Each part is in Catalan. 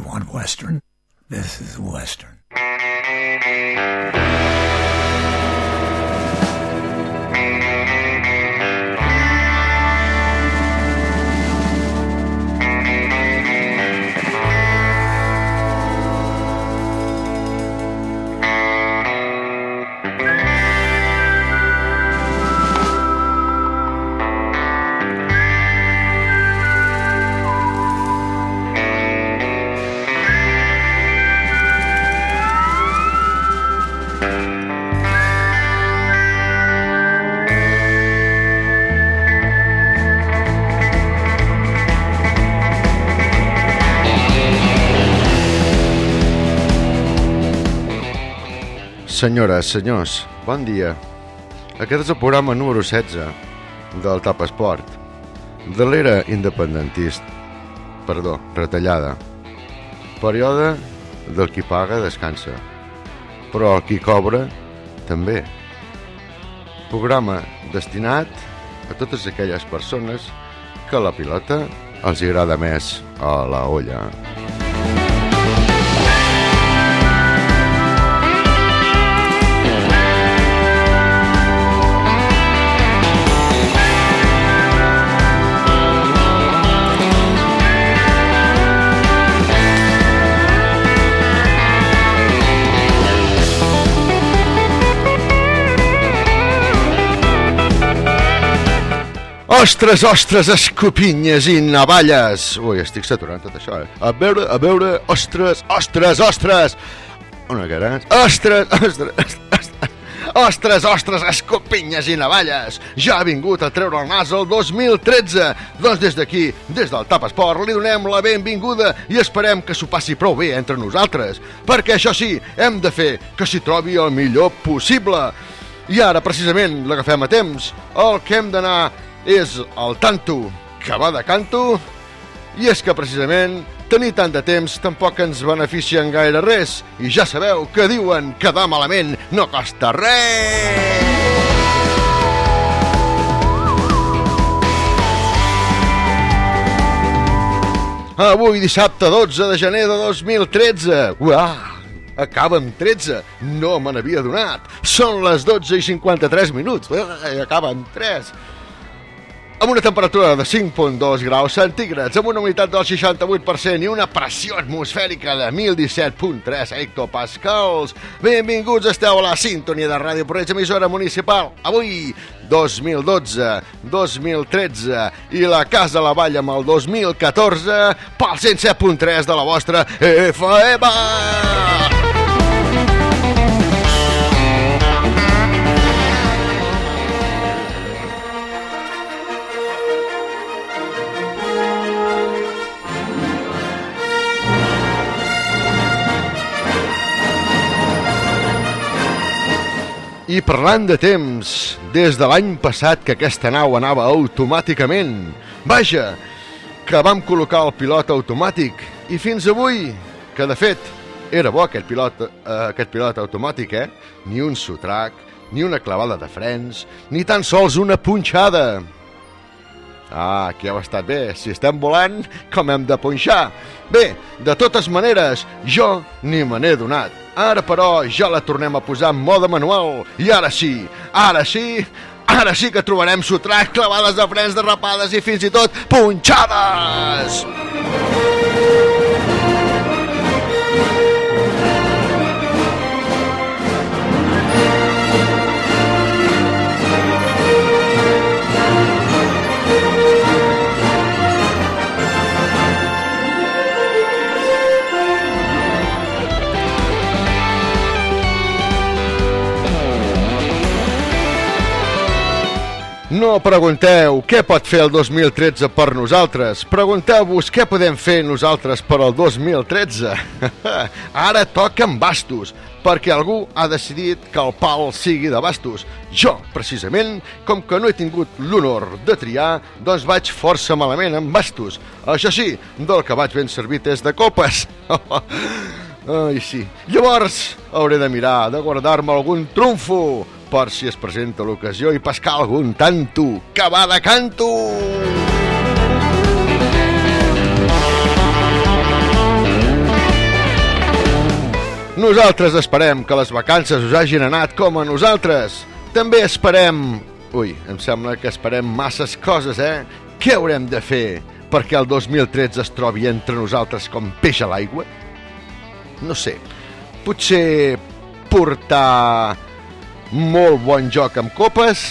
You want Western? This is Western. Senyores, senyors, bon dia. Aquest és el programa número 16 del Tap Esport, de l'era independentista, perdó, retallada. Període del qui paga descansa, però el qui cobra també. Programa destinat a totes aquelles persones que la pilota els agrada més a la olla. Ostres, ostres, escopinyes i navalles! Ui, estic saturant tot això, eh? A veure, a veure, ostres, ostres, ostres! Una cara... Ostres, ostres, ostres, ostres, ostres, escopinyes i navalles! Ja ha vingut a treure el nas el 2013! Doncs des d'aquí, des del Tap Esport, li donem la benvinguda i esperem que s'ho passi prou bé entre nosaltres, perquè això sí, hem de fer que s'hi trobi el millor possible. I ara, precisament, l'agafem a temps. El que hem d'anar és el tanto que va de canto i és que precisament tenir tant de temps tampoc ens beneficia en gaire res i ja sabeu que diuen que quedar malament no costa res! Avui dissabte 12 de gener de 2013 Uah! acaba amb 13. No me n'havia donat. Són les 12 i 53 minuts. Acaba amb 3 amb una temperatura de 5.2 graus centígrads, amb una humitat del 68% i una pressió atmosfèrica de 1017.3 hectopascals. Benvinguts, esteu a la sintonia de Ràdio Porreig, emissora municipal. Avui, 2012, 2013 i la Casa la Vall amb el 2014 pel 107.3 de la vostra FM. I parlant de temps, des de l'any passat que aquesta nau anava automàticament, vaja, que vam col·locar el pilot automàtic, i fins avui, que de fet era bo aquest pilot, eh, aquest pilot automàtic, eh? Ni un sotrac, ni una clavada de frens, ni tan sols una punxada. Ah, que heu estat bé. Si estem volant, com hem de punxar? Bé, de totes maneres, jo ni me n'he donat. Ara, però, ja la tornem a posar en mode manual. I ara sí, ara sí, ara sí que trobarem sotrac, clavades de frens, derrapades i fins i tot punxades! No pregunteu què pot fer el 2013 per nosaltres. Pregunteu-vos què podem fer nosaltres per al 2013. Ara toquen bastos, perquè algú ha decidit que el pal sigui de bastos. Jo, precisament, com que no he tingut l'honor de triar, doncs vaig força malament amb bastos. Això sí, del que vaig ben servit és de copes. Ai, sí. Llavors, hauré de mirar, de guardar-me algun trumfo per si es presenta l'ocasió i pescar algun tanto que va de canto! Nosaltres esperem que les vacances us hagin anat com a nosaltres. També esperem... Ui, em sembla que esperem masses coses, eh? Què haurem de fer perquè el 2013 es trobi entre nosaltres com peix a l'aigua? No sé, potser portar molt bon joc amb copes,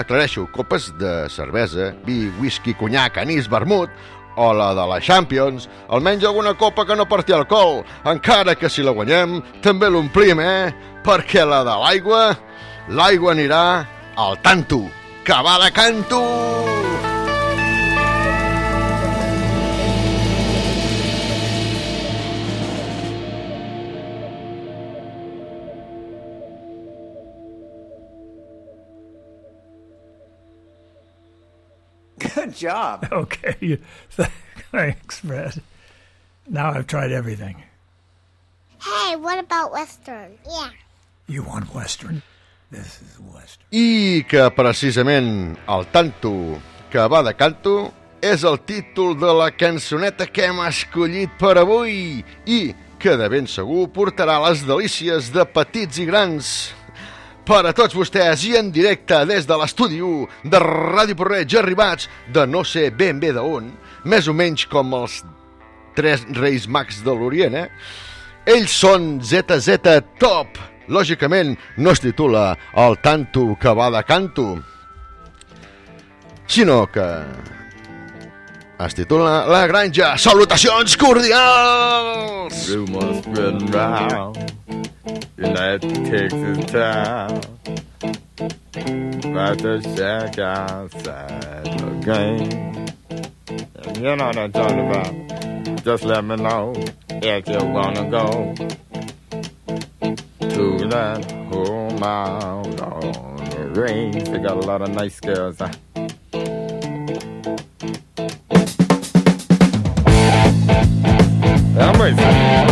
aclareixo, copes de cervesa, vi, whisky, conyac, anís, vermut, o la de la Champions, almenys alguna copa que no porti alcohol, encara que si la guanyem també l'omplim, eh? Perquè la de l'aigua, l'aigua anirà al tanto, que va de canto! Job. Okay. Thanks, Fred. Now I've tried everything. Hey, what about Western? Yeah. You want Western? This is Western. I que precisament el tanto que va de canto és el títol de la cançoneta que hem escollit per avui i que de ben segur portarà les delícies de petits i grans per a tots vostès i en directe des de l'estudi 1 de Ràdio Porreig arribats de no sé ben bé d'on, més o menys com els tres reis mags de l'Orient, eh? Ells són ZZ Top. Lògicament, no es titula El tanto que va de canto, sinó que es titula La granja. Salutacions cordials! Rumors spreading round United Texas town About to shack outside the game you know what I'm talking about Just let me know if you wanna go To that home out on the range They got a lot of nice girls huh? I'm racing.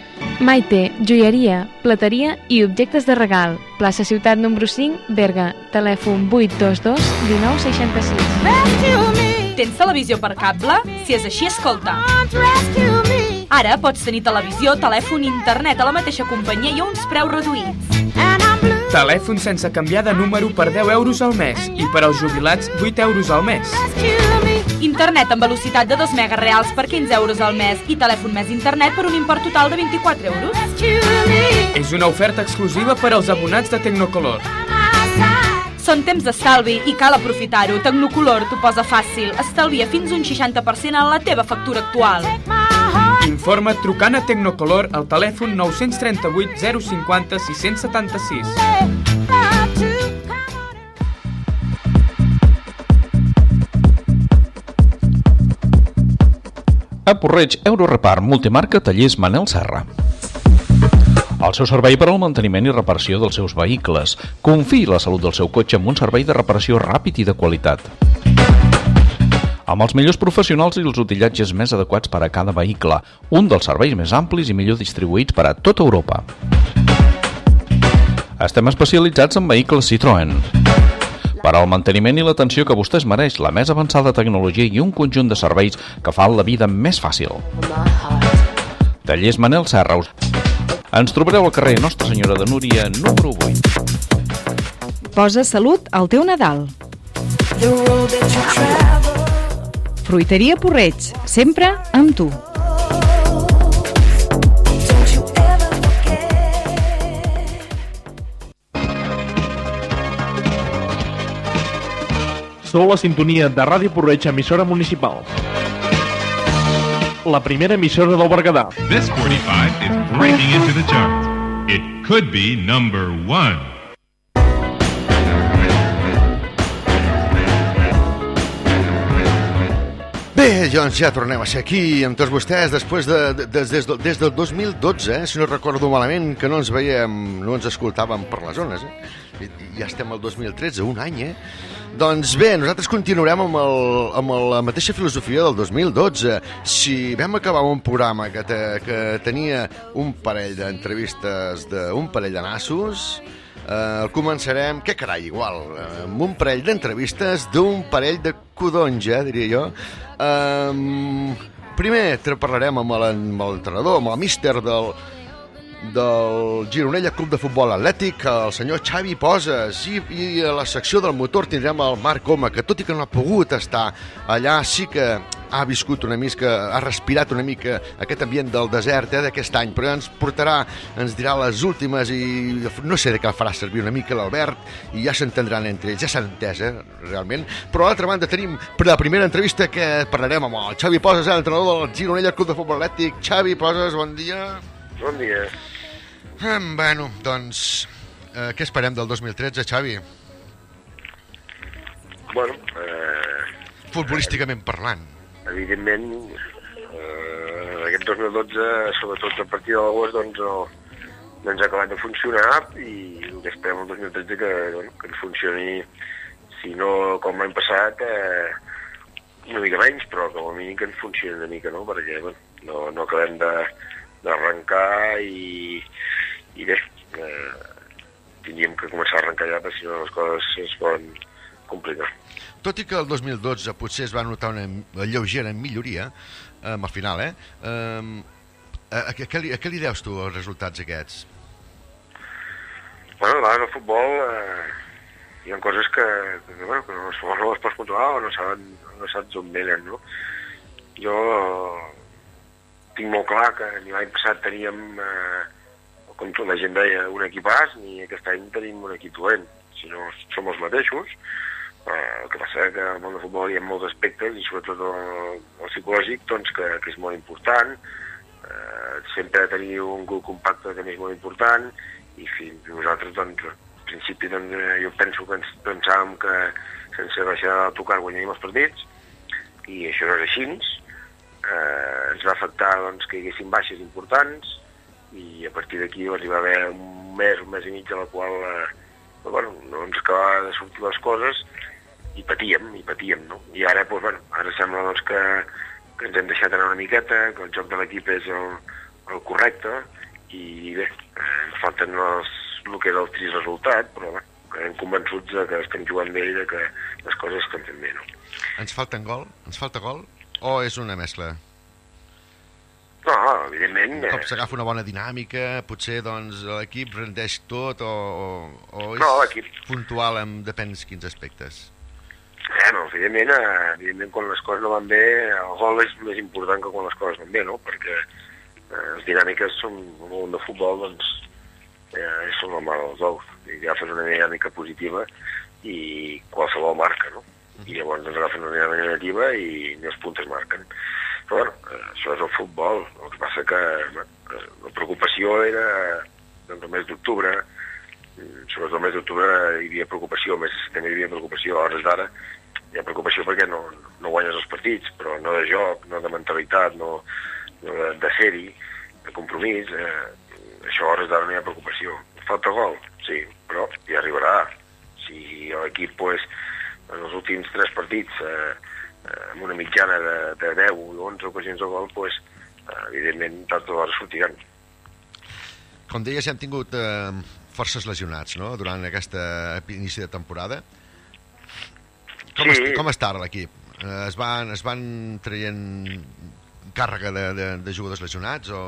Maite, joieria, plateria i objectes de regal. Plaça Ciutat número 5, Berga. Telèfon 822 1966. Tens televisió per cable? Si és així, escolta. Ara pots tenir televisió, telèfon i internet a la mateixa companyia i a uns preus reduïts. Telèfon sense canviar de número per 10 euros al mes i per als jubilats 8 euros al mes. Internet amb velocitat de 2 megas reals per 15 euros al mes i telèfon més internet per un import total de 24 euros. És una oferta exclusiva per als abonats de Tecnocolor. Són temps d'estalvi i cal aprofitar-ho. Tecnocolor t'ho posa fàcil. Estalvia fins un 60% en la teva factura actual. Informa trucant a Tecnocolor al telèfon 938 050 676. A Porreig, Eurorepar, multimarca, tallers Manel Serra. El seu servei per al manteniment i reparació dels seus vehicles. Confiï la salut del seu cotxe amb un servei de reparació ràpid i de qualitat. Amb els millors professionals i els utillatges més adequats per a cada vehicle, un dels serveis més amplis i millor distribuïts per a tota Europa. Estem especialitzats en vehicles Citroën. Per al manteniment i l'atenció que vostè es mereix, la més avançada tecnologia i un conjunt de serveis que fan la vida més fàcil. Tallers Manel Serra. Ens trobareu al carrer Nostra Senyora de Núria, número 8. Posa salut al teu Nadal. Fruiteria Porreig, sempre amb tu. Sou la sintonia de Ràdio Porreig, emissora municipal. La primera emissora del Berguedà. This 45 is breaking into the charts. It could be number one. Bé, doncs ja tornem a ser aquí amb tots vostès després de, de, des, des, del- des del 2012, eh, si no recordo malament, que no ens veiem, no ens escoltàvem per les zones. Eh? Ja estem al 2013, un any, eh? Doncs bé, nosaltres continuarem amb, el, amb la mateixa filosofia del 2012. Si vam acabar un programa que, te, que tenia un parell d'entrevistes d'un parell de nassos, eh, començarem, què carai, igual, eh, amb un parell d'entrevistes d'un parell de codonys, eh, diria jo. Um, primer parlarem amb l'entrenador, amb el míster del, del Gironella Club de Futbol Atlètic, el senyor Xavi Poses, i, i a la secció del motor tindrem el Marc Coma, que tot i que no ha pogut estar allà, sí que ha viscut una mica, ha respirat una mica aquest ambient del desert eh, d'aquest any, però ens portarà, ens dirà les últimes i no sé de què farà servir una mica l'Albert i ja s'entendran entre ells, ja s'han entès, eh, realment. Però a l'altra banda tenim per la primera entrevista que parlarem amb el Xavi Poses, eh, l'entrenador del Gironella Club de Futbol Atlètic. Xavi Poses, bon dia. Bon dia. Eh, bueno, doncs, eh, què esperem del 2013, Xavi? Bueno, eh, Futbolísticament parlant. evidentment, eh, aquest 2012, sobretot a partir de l'agost, doncs no, no ens ha acabat de funcionar i el que esperem el 2013 que, bueno, que ens funcioni, si no com l'any passat, eh, una mica menys, però com a mínim que ens funcioni una mica, no? Perquè bueno, no, no acabem de- d'arrencar i, i bé, eh, tindríem que començar a arrencar ja, perquè si no les coses es poden complicar. Tot i que el 2012 potser es va notar una lleugera milloria, eh, al final, eh? eh a, a, què li, a què li deus tu els resultats aquests? Bueno, davant el futbol eh, hi ha coses que, que, bueno, que no, no les pots controlar o no, saben, no saps on venen, no? Jo tinc molt clar que ni l'any passat teníem, eh, com la gent deia, un equipàs, ni aquest any tenim un equip dolent, sinó som els mateixos. Eh, el que passa que al món del futbol hi ha molts aspectes i sobretot el, el psicològic doncs, que, que és molt important eh, sempre tenir un grup compacte també és molt important i fins nosaltres, doncs, al principi doncs, eh, jo penso que ens pensàvem que sense baixar a tocar guanyaríem els partits i això no és així. Eh, ens va afectar doncs, que hi haguessin baixes importants i a partir d'aquí doncs, hi va haver un mes, un mes i mig en la qual eh, bueno, no ens acabava de sortir les coses i patíem, i patíem, no? I ara, doncs, bueno, ara sembla doncs, que, que ens hem deixat anar una miqueta, que el joc de l'equip és el, el correcte, i bé, ens falten els, el que era el trist resultat, però bé, quedem convençuts de que estem jugant bé i que les coses estan fent bé, no? Ens falten gol? Ens falta gol? O és una mescla? No, evidentment... Un cop s'agafa una bona dinàmica, potser doncs, l'equip rendeix tot o, o, o és No, puntual en depèn quins aspectes? Eh, no, evidentment, eh, evidentment, quan les coses no van bé, el gol és més important que quan les coses van bé, no? Perquè eh, les dinàmiques són, en el de futbol, doncs, eh, són la mare dels ous. I agafes una dinàmica positiva i qualsevol marca, no? I llavors doncs, agafen una dinàmica negativa i ni els punts es marquen. Però, bueno, això és el futbol. El que passa que bueno, la preocupació era doncs, el mes d'octubre, sobretot el mes d'octubre hi havia preocupació, de setembre hi havia preocupació, a hores d'ara hi ha preocupació perquè no, no guanyes els partits, però no de joc, no de mentalitat, no, no de, de ser-hi, de compromís, eh, això a hores d'ara no hi ha preocupació. Falta gol? Sí, però hi arribarà. Si l'equip, pues, en els últims tres partits, eh, eh, amb una mitjana de, de 10 o 11 ocasions de gol, pues, eh, evidentment, tard o d'hora sortiran. Com deies, hem tingut eh, forces lesionats, no?, durant aquesta inici de temporada. Com, Sí. est com està ara l'equip? Eh, es, van, es van traient càrrega de, de, de jugadors lesionats o...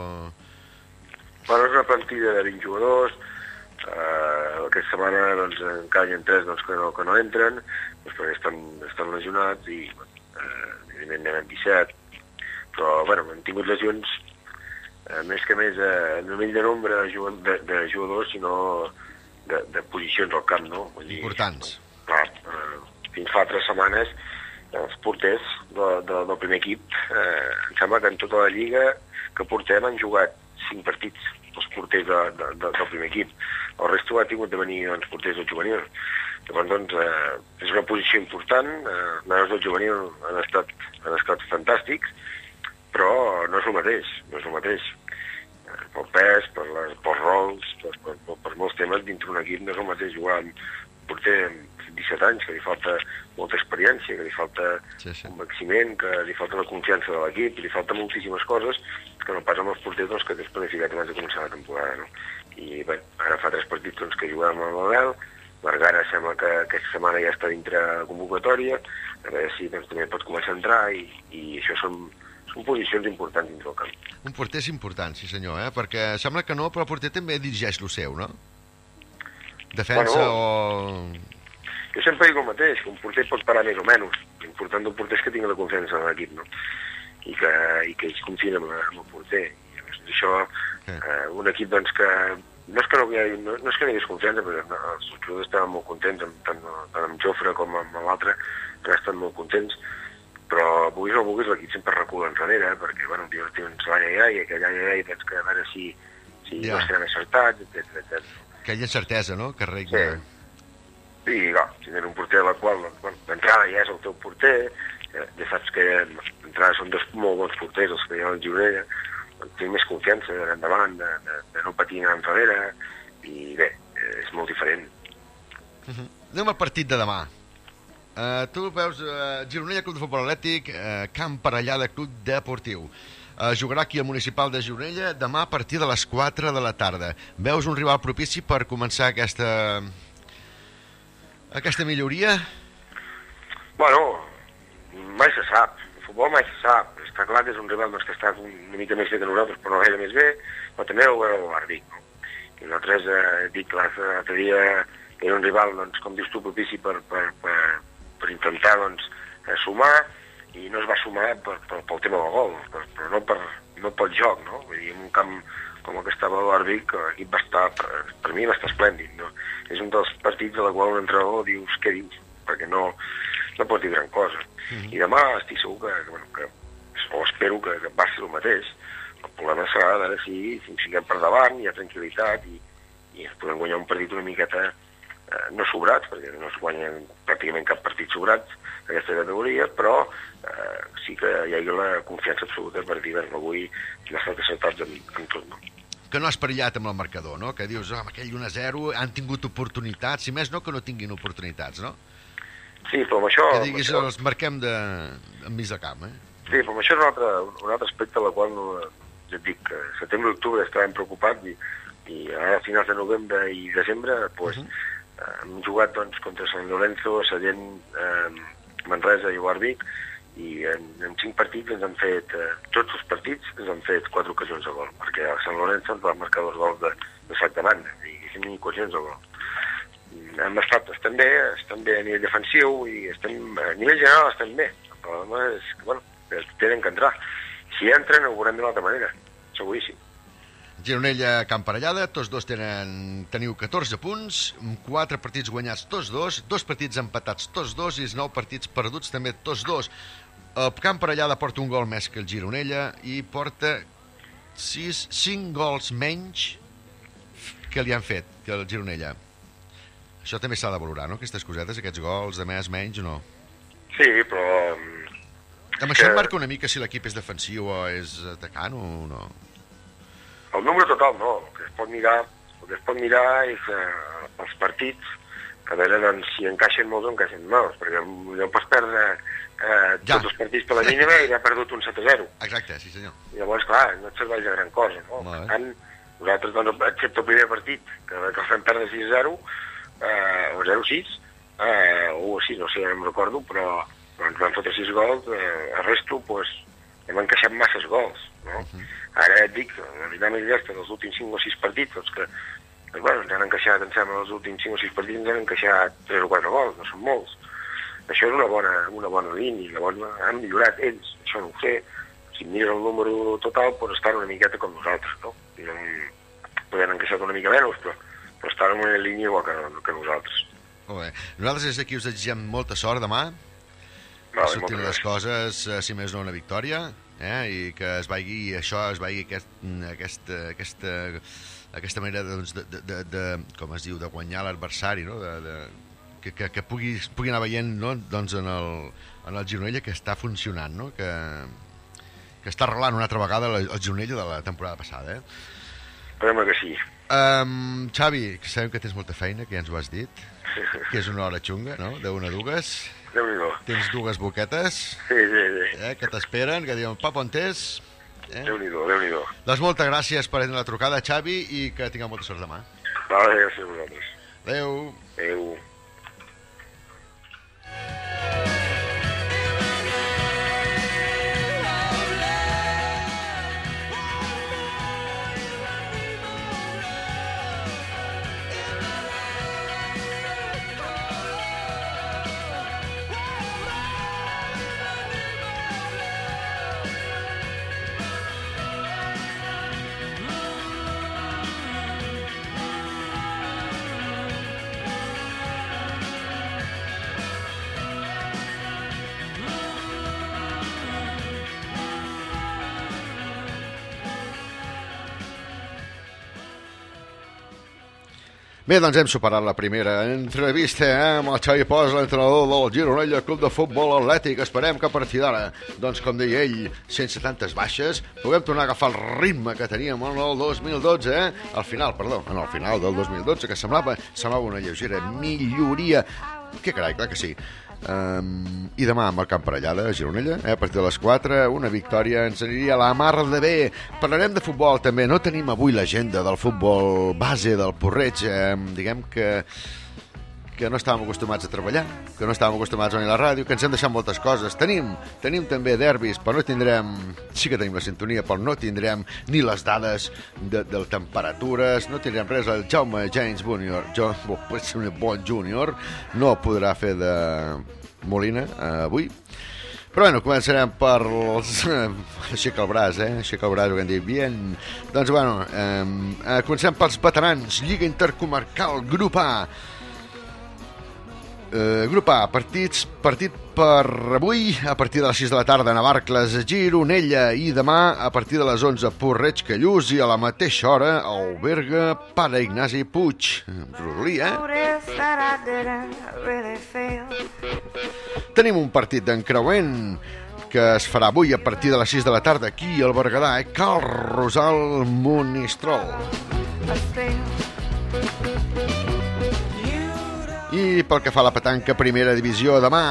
Bueno, és una plantilla de 20 jugadors, eh, aquesta setmana doncs, encara hi ha 3 doncs, que, no, que no entren, doncs, perquè estan, estan lesionats i eh, evidentment ha 17, però bueno, hem tingut lesions eh, més que més eh, no només de nombre de, de, de jugadors, sinó de, de posicions al camp, no? Vull dir, Importants. clar, eh, fins fa tres setmanes els porters de, de, del primer equip eh, em sembla que en tota la lliga que portem han jugat cinc partits els porters de, de, de, del primer equip el resto ha tingut de venir doncs, porters del juvenil llavors doncs eh, és una posició important eh, els nanos del juvenil han estat, han estat fantàstics però no és el mateix no és el mateix Eh, pel pes, per les, pels rols, per, per, per, per molts temes dintre un equip no és el mateix jugar amb porter amb 17 anys, que li falta molta experiència, que li falta sí, sí. convenciment, que li falta la confiança de l'equip, li falta moltíssimes coses que no pas amb els porters doncs, que tens planificat abans de començar la temporada. No? I bé, ara fa tres partits doncs, que juguem amb l'Abel, Margara sembla que aquesta setmana ja està dintre convocatòria, a veure si doncs, també pot començar a entrar i, i això són, són posicions importants dins del camp. Un porter és important, sí senyor, eh? perquè sembla que no, però el porter també dirigeix el seu, no? Defensa Bueno, o... Jo sempre dic el mateix, que un porter pot parar més o menys. L'important d'un porter és que tingui la confiança en l'equip, no? I que, i que ells confien en, el porter. I llavors, això, eh, un equip doncs, que no és que no, no, no és que hi hagués confiança, perquè no, els jugadors estaven molt contents, amb, tant, tant amb Jofre com amb l'altre, que estan molt contents, però vulguis o no vulguis l'equip sempre recula enrere, perquè bueno, jo tens l'ai ai ai, aquell ai ai ai, doncs que veure si, si Ja. no estaran acertats, etc etc. Aquella incertesa, no?, que regna... Sí. I, clar, si tens un porter a la qual, doncs, bueno, d'entrada ja és el teu porter, ja, ja saps que d'entrada són dos molt bons porters, els que hi ha al Gironella, tinc més confiança d'anar endavant, de, de, de no patir anar enrere, i bé, eh, és molt diferent. Mhm. Anem al partit de demà. Uh, tu veus uh, Gironella Club de Futbol Atlètic, uh, Camp Parellada Club Deportiu. Uh, jugarà aquí al Municipal de Gironella demà a partir de les 4 de la tarda. Veus un rival propici per començar aquesta, aquesta milloria? Bueno, mai se sap, futbol mai se sap. Està clar que és un rival doncs, que està una mica més bé que nosaltres, però no gaire més bé, però també ho veure el Bardic. No? I nosaltres, eh, dic, l'altre dia era un rival, doncs, com dius tu, propici per, per, per, per intentar doncs, eh, sumar, i no es va sumar per, per, pel tema del gol, per, però no, per, no pel joc, no? Vull dir, en un camp com el que estava a l'Arbic, l'equip va estar, per, per mi va estar esplèndid, no? És un dels partits de la qual un entrenador dius, què dius? Perquè no, no pots dir gran cosa. I demà estic segur que, que, bueno, que o espero que, que passi el mateix, El problema serà a veure si, si ens fiquem per davant, hi ha tranquil·litat i, i ens podem guanyar un partit una miqueta eh, no sobrats, perquè no es guanyen pràcticament cap partit sobrats d'aquesta categoria, però eh, sí que hi hagi la confiança absoluta per dir, bueno, avui hem estat acertats en, en tot. No? Que no has perillat amb el marcador, no? Que dius, oh, amb aquell 1-0 han tingut oportunitats, si més no que no tinguin oportunitats, no? Sí, però amb això... Que diguis, això els marquem de, enmig de camp, eh? Sí, però això és un altre, un altre aspecte a la qual no, ja et dic que setembre i octubre estàvem preocupats i, i ara a finals de novembre i desembre pues, uh -huh. eh, hem jugat doncs, contra Sant Lorenzo, Sallent, eh, Manresa i Guardic i en, en cinc partits ens han fet, eh, tots els partits ens han fet quatre ocasions de gol, perquè a Sant Lorenzo ens va marcar dos gols de, de sac de banda, i ni ocasions de gol. Hem estat, estem bé, estem bé a nivell defensiu i estem, a nivell general estem bé. El problema és que, bueno, tenen que entrar. Si entren ho veurem d'una altra manera, seguríssim. Gironella, Camparellada, tots dos tenen, teniu 14 punts, 4 partits guanyats tots dos, dos partits empatats tots dos i 9 partits perduts també tots dos. El Camparellada porta un gol més que el Gironella i porta 6, 5 gols menys que li han fet, que el Gironella. Això també s'ha de valorar, no?, aquestes cosetes, aquests gols de més, menys, no? Sí, però... Amb això em marca una mica si l'equip és defensiu o és atacant o no? El número total no, el que es pot mirar, el que es pot mirar és eh, els partits, a veure doncs, si encaixen molts o encaixen molts, perquè no pots perdre eh, Ja. tots els partits per la mínima i ha perdut un 7-0. Exacte, sí senyor. I llavors, clar, no et serveix de gran cosa, no? Per tant, nosaltres, doncs, excepte el primer partit, que, que el fem perdre 6-0, eh, o 0-6, eh, o 6, no sé, no em recordo, però, però ens van fotre 6 gols, eh, el resto, doncs, hem encaixat masses gols, no? Ara et dic, la dinàmica aquesta dels últims 5 o 6 partits, doncs que, que bueno, ens han encaixat, em sembla, els últims 5 o 6 partits ens han encaixat 3 o 4 gols, no són molts. Això és una bona, una bona línia, llavors han millorat ells, això no ho sé. Si mires el número total, doncs estan una miqueta com nosaltres, no? No podem encaixar una mica menys, però, però estan en una línia igual que, que nosaltres. Molt bé. Nosaltres des d'aquí us desitgem molta sort demà, que Vale, surtin moltes les coses, eh, si més no, una victòria, eh? i que es vagi això, es vagi aquest, aquesta, aquesta, aquesta manera doncs, de, de, de, de, com es diu, de guanyar l'adversari, no? de, de, que, que, que pugui, pugui anar veient no? doncs en, el, en el Gironella que està funcionant, no? que, que està arrelant una altra vegada el, el Gironella de la temporada passada. Eh? Esperem que sí. Um, Xavi, que sabem que tens molta feina, que ja ens ho has dit, que és una hora xunga, no?, d'una a dues. Déu-n'hi-do. Tens dues boquetes Sí, sí, sí. eh, que t'esperen, que diuen, papa, on és? Eh? Déu-n'hi-do, Déu-n'hi-do. Doncs moltes gràcies per la trucada, Xavi, i que tingueu molta sort demà. Vale, gràcies a vosaltres. Adéu. Adéu. Bé, doncs hem superat la primera entrevista eh, amb el Xavi Pos, l'entrenador del Gironella Club de Futbol Atlètic. Esperem que a partir d'ara, doncs com deia ell, sense tantes baixes, puguem tornar a agafar el ritme que teníem en el 2012, eh? Al final, perdó, en el final del 2012, que semblava, semblava una lleugera milloria. Que carai, clar que sí. Um, I demà amb el Camp Parellada, a Gironella, eh, a partir de les 4, una victòria ens aniria a la mar de bé. Parlarem de futbol també, no tenim avui l'agenda del futbol base del Porreig, eh, diguem que que no estàvem acostumats a treballar, que no estàvem acostumats a venir a la ràdio, que ens hem deixat moltes coses. Tenim, tenim també derbis, però no tindrem... Sí que tenim la sintonia, però no tindrem ni les dades de, de temperatures, no tindrem res. El Jaume James Junior, jo, bon júnior, no podrà fer de Molina eh, avui. Però bueno, començarem per els... Aixeca el braç, eh? Aixeca el braç, ho que dit. Bien. Doncs bueno, eh, eh, comencem pels veterans. Lliga Intercomarcal, grup A. Eh, grup A, partits, partit per avui, a partir de les 6 de la tarda, Navarcles, Gironella, i demà, a partir de les 11, Porreig, Callús, i a la mateixa hora, Alberga, Pare Ignasi Puig. Rodolí, eh? Tenim un partit d'encreuent que es farà avui a partir de les 6 de la tarda aquí al Berguedà, eh? Cal Rosal Monistrol. I pel que fa a la petanca primera divisió demà,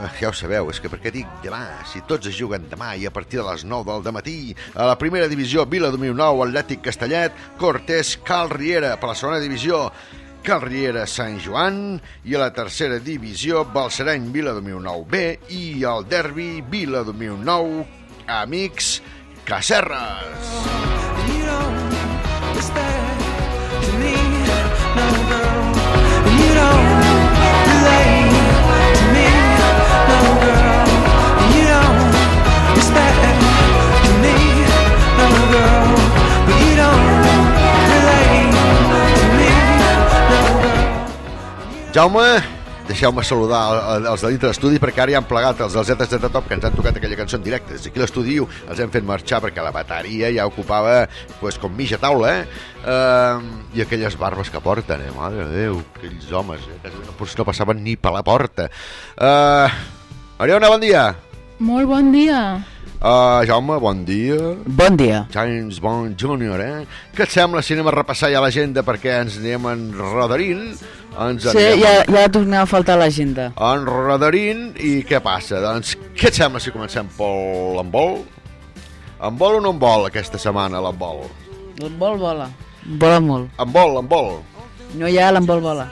eh, ja ho sabeu, és que per què dic demà, si tots es juguen demà i a partir de les 9 del matí, a la primera divisió Vila 2009, Atlètic Castellet, Cortés, Cal Riera, per la segona divisió Cal Riera, Sant Joan, i a la tercera divisió Balsareny, Vila 2009 B, i el derbi Vila 2009, Amics, Cacerres. You don't Jaume, deixeu-me saludar el- els de dintre d'estudi perquè ara ja han plegat els dels Zetes de Top que ens han tocat aquella cançó en directe. Des d'aquí l'estudi els hem fet marxar perquè la bateria ja ocupava pues, com mitja taula, eh? Uh, I aquelles barbes que porten, eh? Mare de Déu, aquells homes, eh? No, no passaven ni per la porta. Uh, Mariona, bon dia. Molt bon dia. Uh, Jaume, bon dia. Bon dia. James Bond Jr., eh? Què et sembla si anem a repassar ja l'agenda perquè ens anem enrodarint? Ens Sí, ja, ja tornava a faltar l'agenda. enrodarint i què passa? Doncs què et sembla si comencem pel l'embol? En vol o no en vol aquesta setmana l'embol? L'embol vola. Vola molt. En vol, en vol. No hi ha l'embol vola.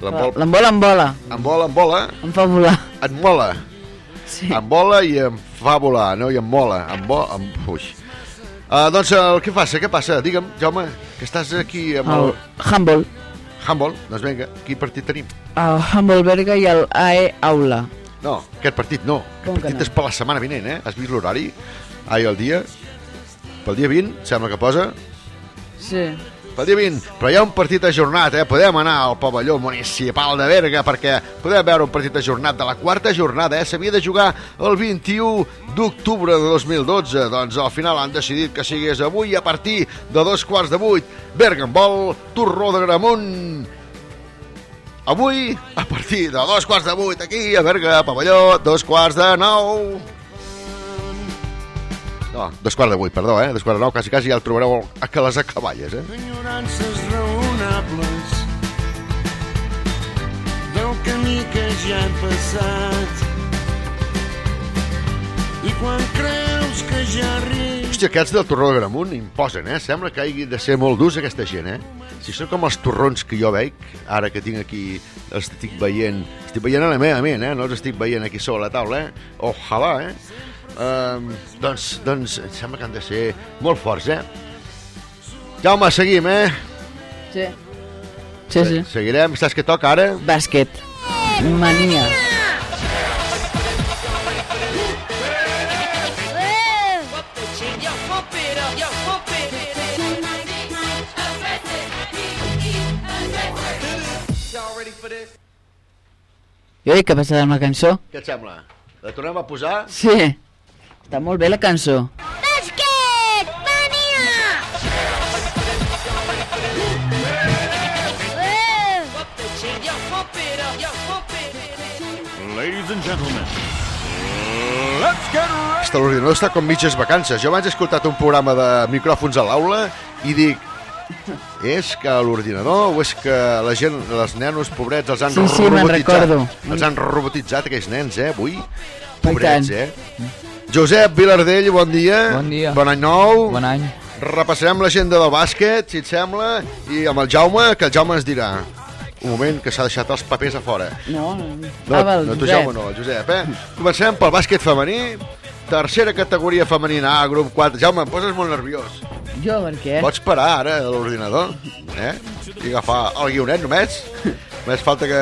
L'embol, L'embol em vola. en vol, en vola. Em fa volar. Et mola. Sí. Em vola i em fa volar, no? I em mola. Em vo... Em... Ui. Uh, doncs el que passa, què passa? Digue'm, Jaume, que estàs aquí amb el... El handball. Handball. Doncs vinga, quin partit tenim? El handball Berga i el AE Aula. No, aquest partit no. Com Aquest que partit no? és per la setmana vinent, eh? Has vist l'horari? Ai, el dia? Pel dia 20, sembla que posa. Sí. Pel dia 20. Però hi ha un partit ajornat, eh? Podem anar al pavelló municipal de Berga perquè podem veure un partit ajornat de la quarta jornada, eh? S'havia de jugar el 21 d'octubre de 2012. Doncs al final han decidit que sigués avui a partir de dos quarts de vuit. Berga en vol, Torró de Gramunt. Avui, a partir de dos quarts de vuit, aquí a Berga, pavelló, dos quarts de nou. No, dos quarts de vuit, perdó, eh? Dos quarts de nou, quasi, quasi ja el trobareu a que les acaballes, eh? Enyorances raonables del camí que ja hem passat. I quan creus que ja arribes... Hòstia, aquests del Torró de Gramunt imposen, eh? Sembla que hagi de ser molt durs aquesta gent, eh? Si són com els torrons que jo veig, ara que tinc aquí, els estic veient, estic veient a la meva ment, eh? No els estic veient aquí sobre la taula, eh? Ojalà, eh? Um, doncs, doncs, em sembla que han de ser molt forts, eh? Jaume, seguim, eh? Sí. Sí, sí. Seguirem, saps què toca ara? Bàsquet. Mania. Jo dic que passa amb la cançó. Què et sembla? La tornem a posar? Sí. Està molt bé la cançó. Basket! Mania! Ladies and gentlemen, let's get ready. Està l'ordinador està com mitges vacances. Jo abans he escoltat un programa de micròfons a l'aula i dic, és que l'ordinador o és que la gent, els nenos pobrets els han Sí, sí, me'n robotitzat? recordo. Els han robotitzat aquells nens, eh, avui? Pobrets, eh? Josep Vilardell, bon dia. Bon dia. Bon any nou. Bon any. Repassarem l'agenda del bàsquet, si et sembla, i amb el Jaume, que el Jaume ens dirà un moment que s'ha deixat els papers a fora. No, no. No, Ah, val, no tu, Josep. Jaume, no, el Josep, eh? Comencem pel bàsquet femení, tercera categoria femenina A, grup 4. Jaume, em poses molt nerviós. Jo, per què? Pots parar ara a l'ordinador, eh? I agafar el guionet només. Només falta que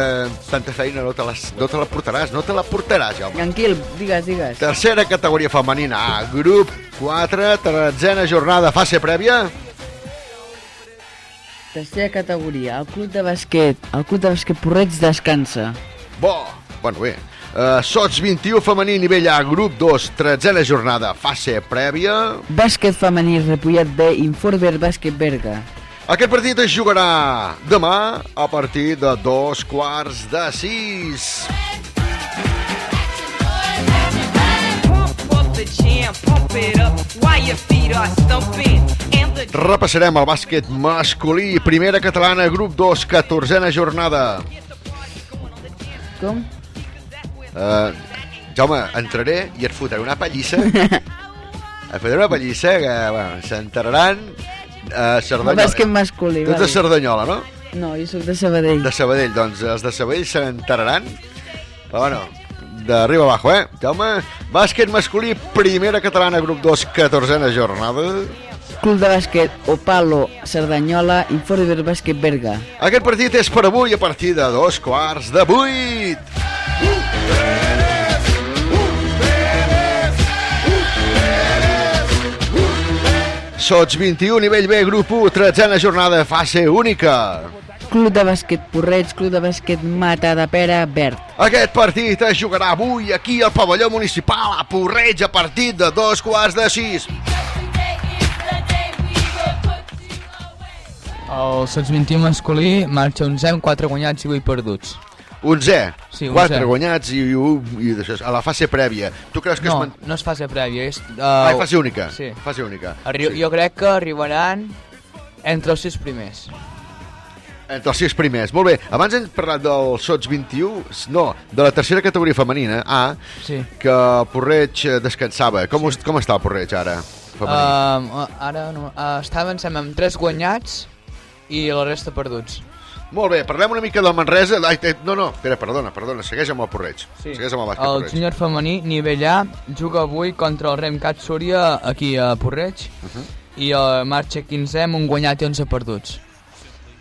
tanta feina no te, les, no te la portaràs, no te la portaràs, Jaume. Tranquil, digues, digues. Tercera categoria femenina A, grup 4, tretzena jornada, fase prèvia. Tercera categoria, el club de bàsquet. El club de bàsquet Porreig descansa. Bo! Bueno, bé. Uh, Sots 21 femení nivell A, grup 2, tretzena jornada, fase prèvia. Bàsquet femení Repollet B, Inforber Bàsquet Berga. Aquest partit es jugarà demà a partir de dos quarts de sis. Repassarem el bàsquet masculí, primera catalana, grup 2, 14a jornada. Com? Uh, Jaume, entraré i et fotré una pallissa. et fotré una pallissa que, bueno, s'enteraran a El Cerdanyola. bàsquet masculí. Tu ets de Cerdanyola, no? No, jo sóc de Sabadell. De Sabadell, doncs els de Sabadell s'enteraran. Però bueno, d'arriba abajo, eh? Jaume, bàsquet masculí, primera catalana, grup 2, 14a jornada. Club de bàsquet Opalo Cerdanyola, Inforber Bàsquet Berga. Aquest partit és per avui a partir de dos quarts de vuit. Sots 21, nivell B, grup 1, tretzena jornada, fase única. Club de bàsquet Porreig, Club de bàsquet Mata de Pera, Verd. Aquest partit es jugarà avui aquí al pavelló municipal a Porreig a partir de dos quarts de sis. El Sots 21 masculí marxa 11 amb 4 guanyats i 8 perduts. 11, Sí, 4 11. guanyats i, i d'això, a la fase prèvia. Tu creus que No, es man... no és fase prèvia, és... Uh, Ah, fase única. Sí. Fase única. Arri Sí. Jo crec que arribaran entre els sis primers. Entre els sis primers. Molt bé, abans hem parlat del Sots 21, no, de la tercera categoria femenina, A, Sí. que el Porreig eh, descansava. Com, us- com està el Porreig ara? Femení? Uh, ara no, uh, estaven sem, amb 3 guanyats i la resta perduts. Molt bé, parlem una mica del Manresa. Ai, te- no, no, espera, perdona, perdona, segueix amb el Porreig. Sí. Segueix amb el bàsquet El Porreig. júnior femení, nivell A, juga avui contra el Remcat Súria aquí a Porreig Uh -huh. i uh, marxa 15 amb un guanyat i 11 perduts.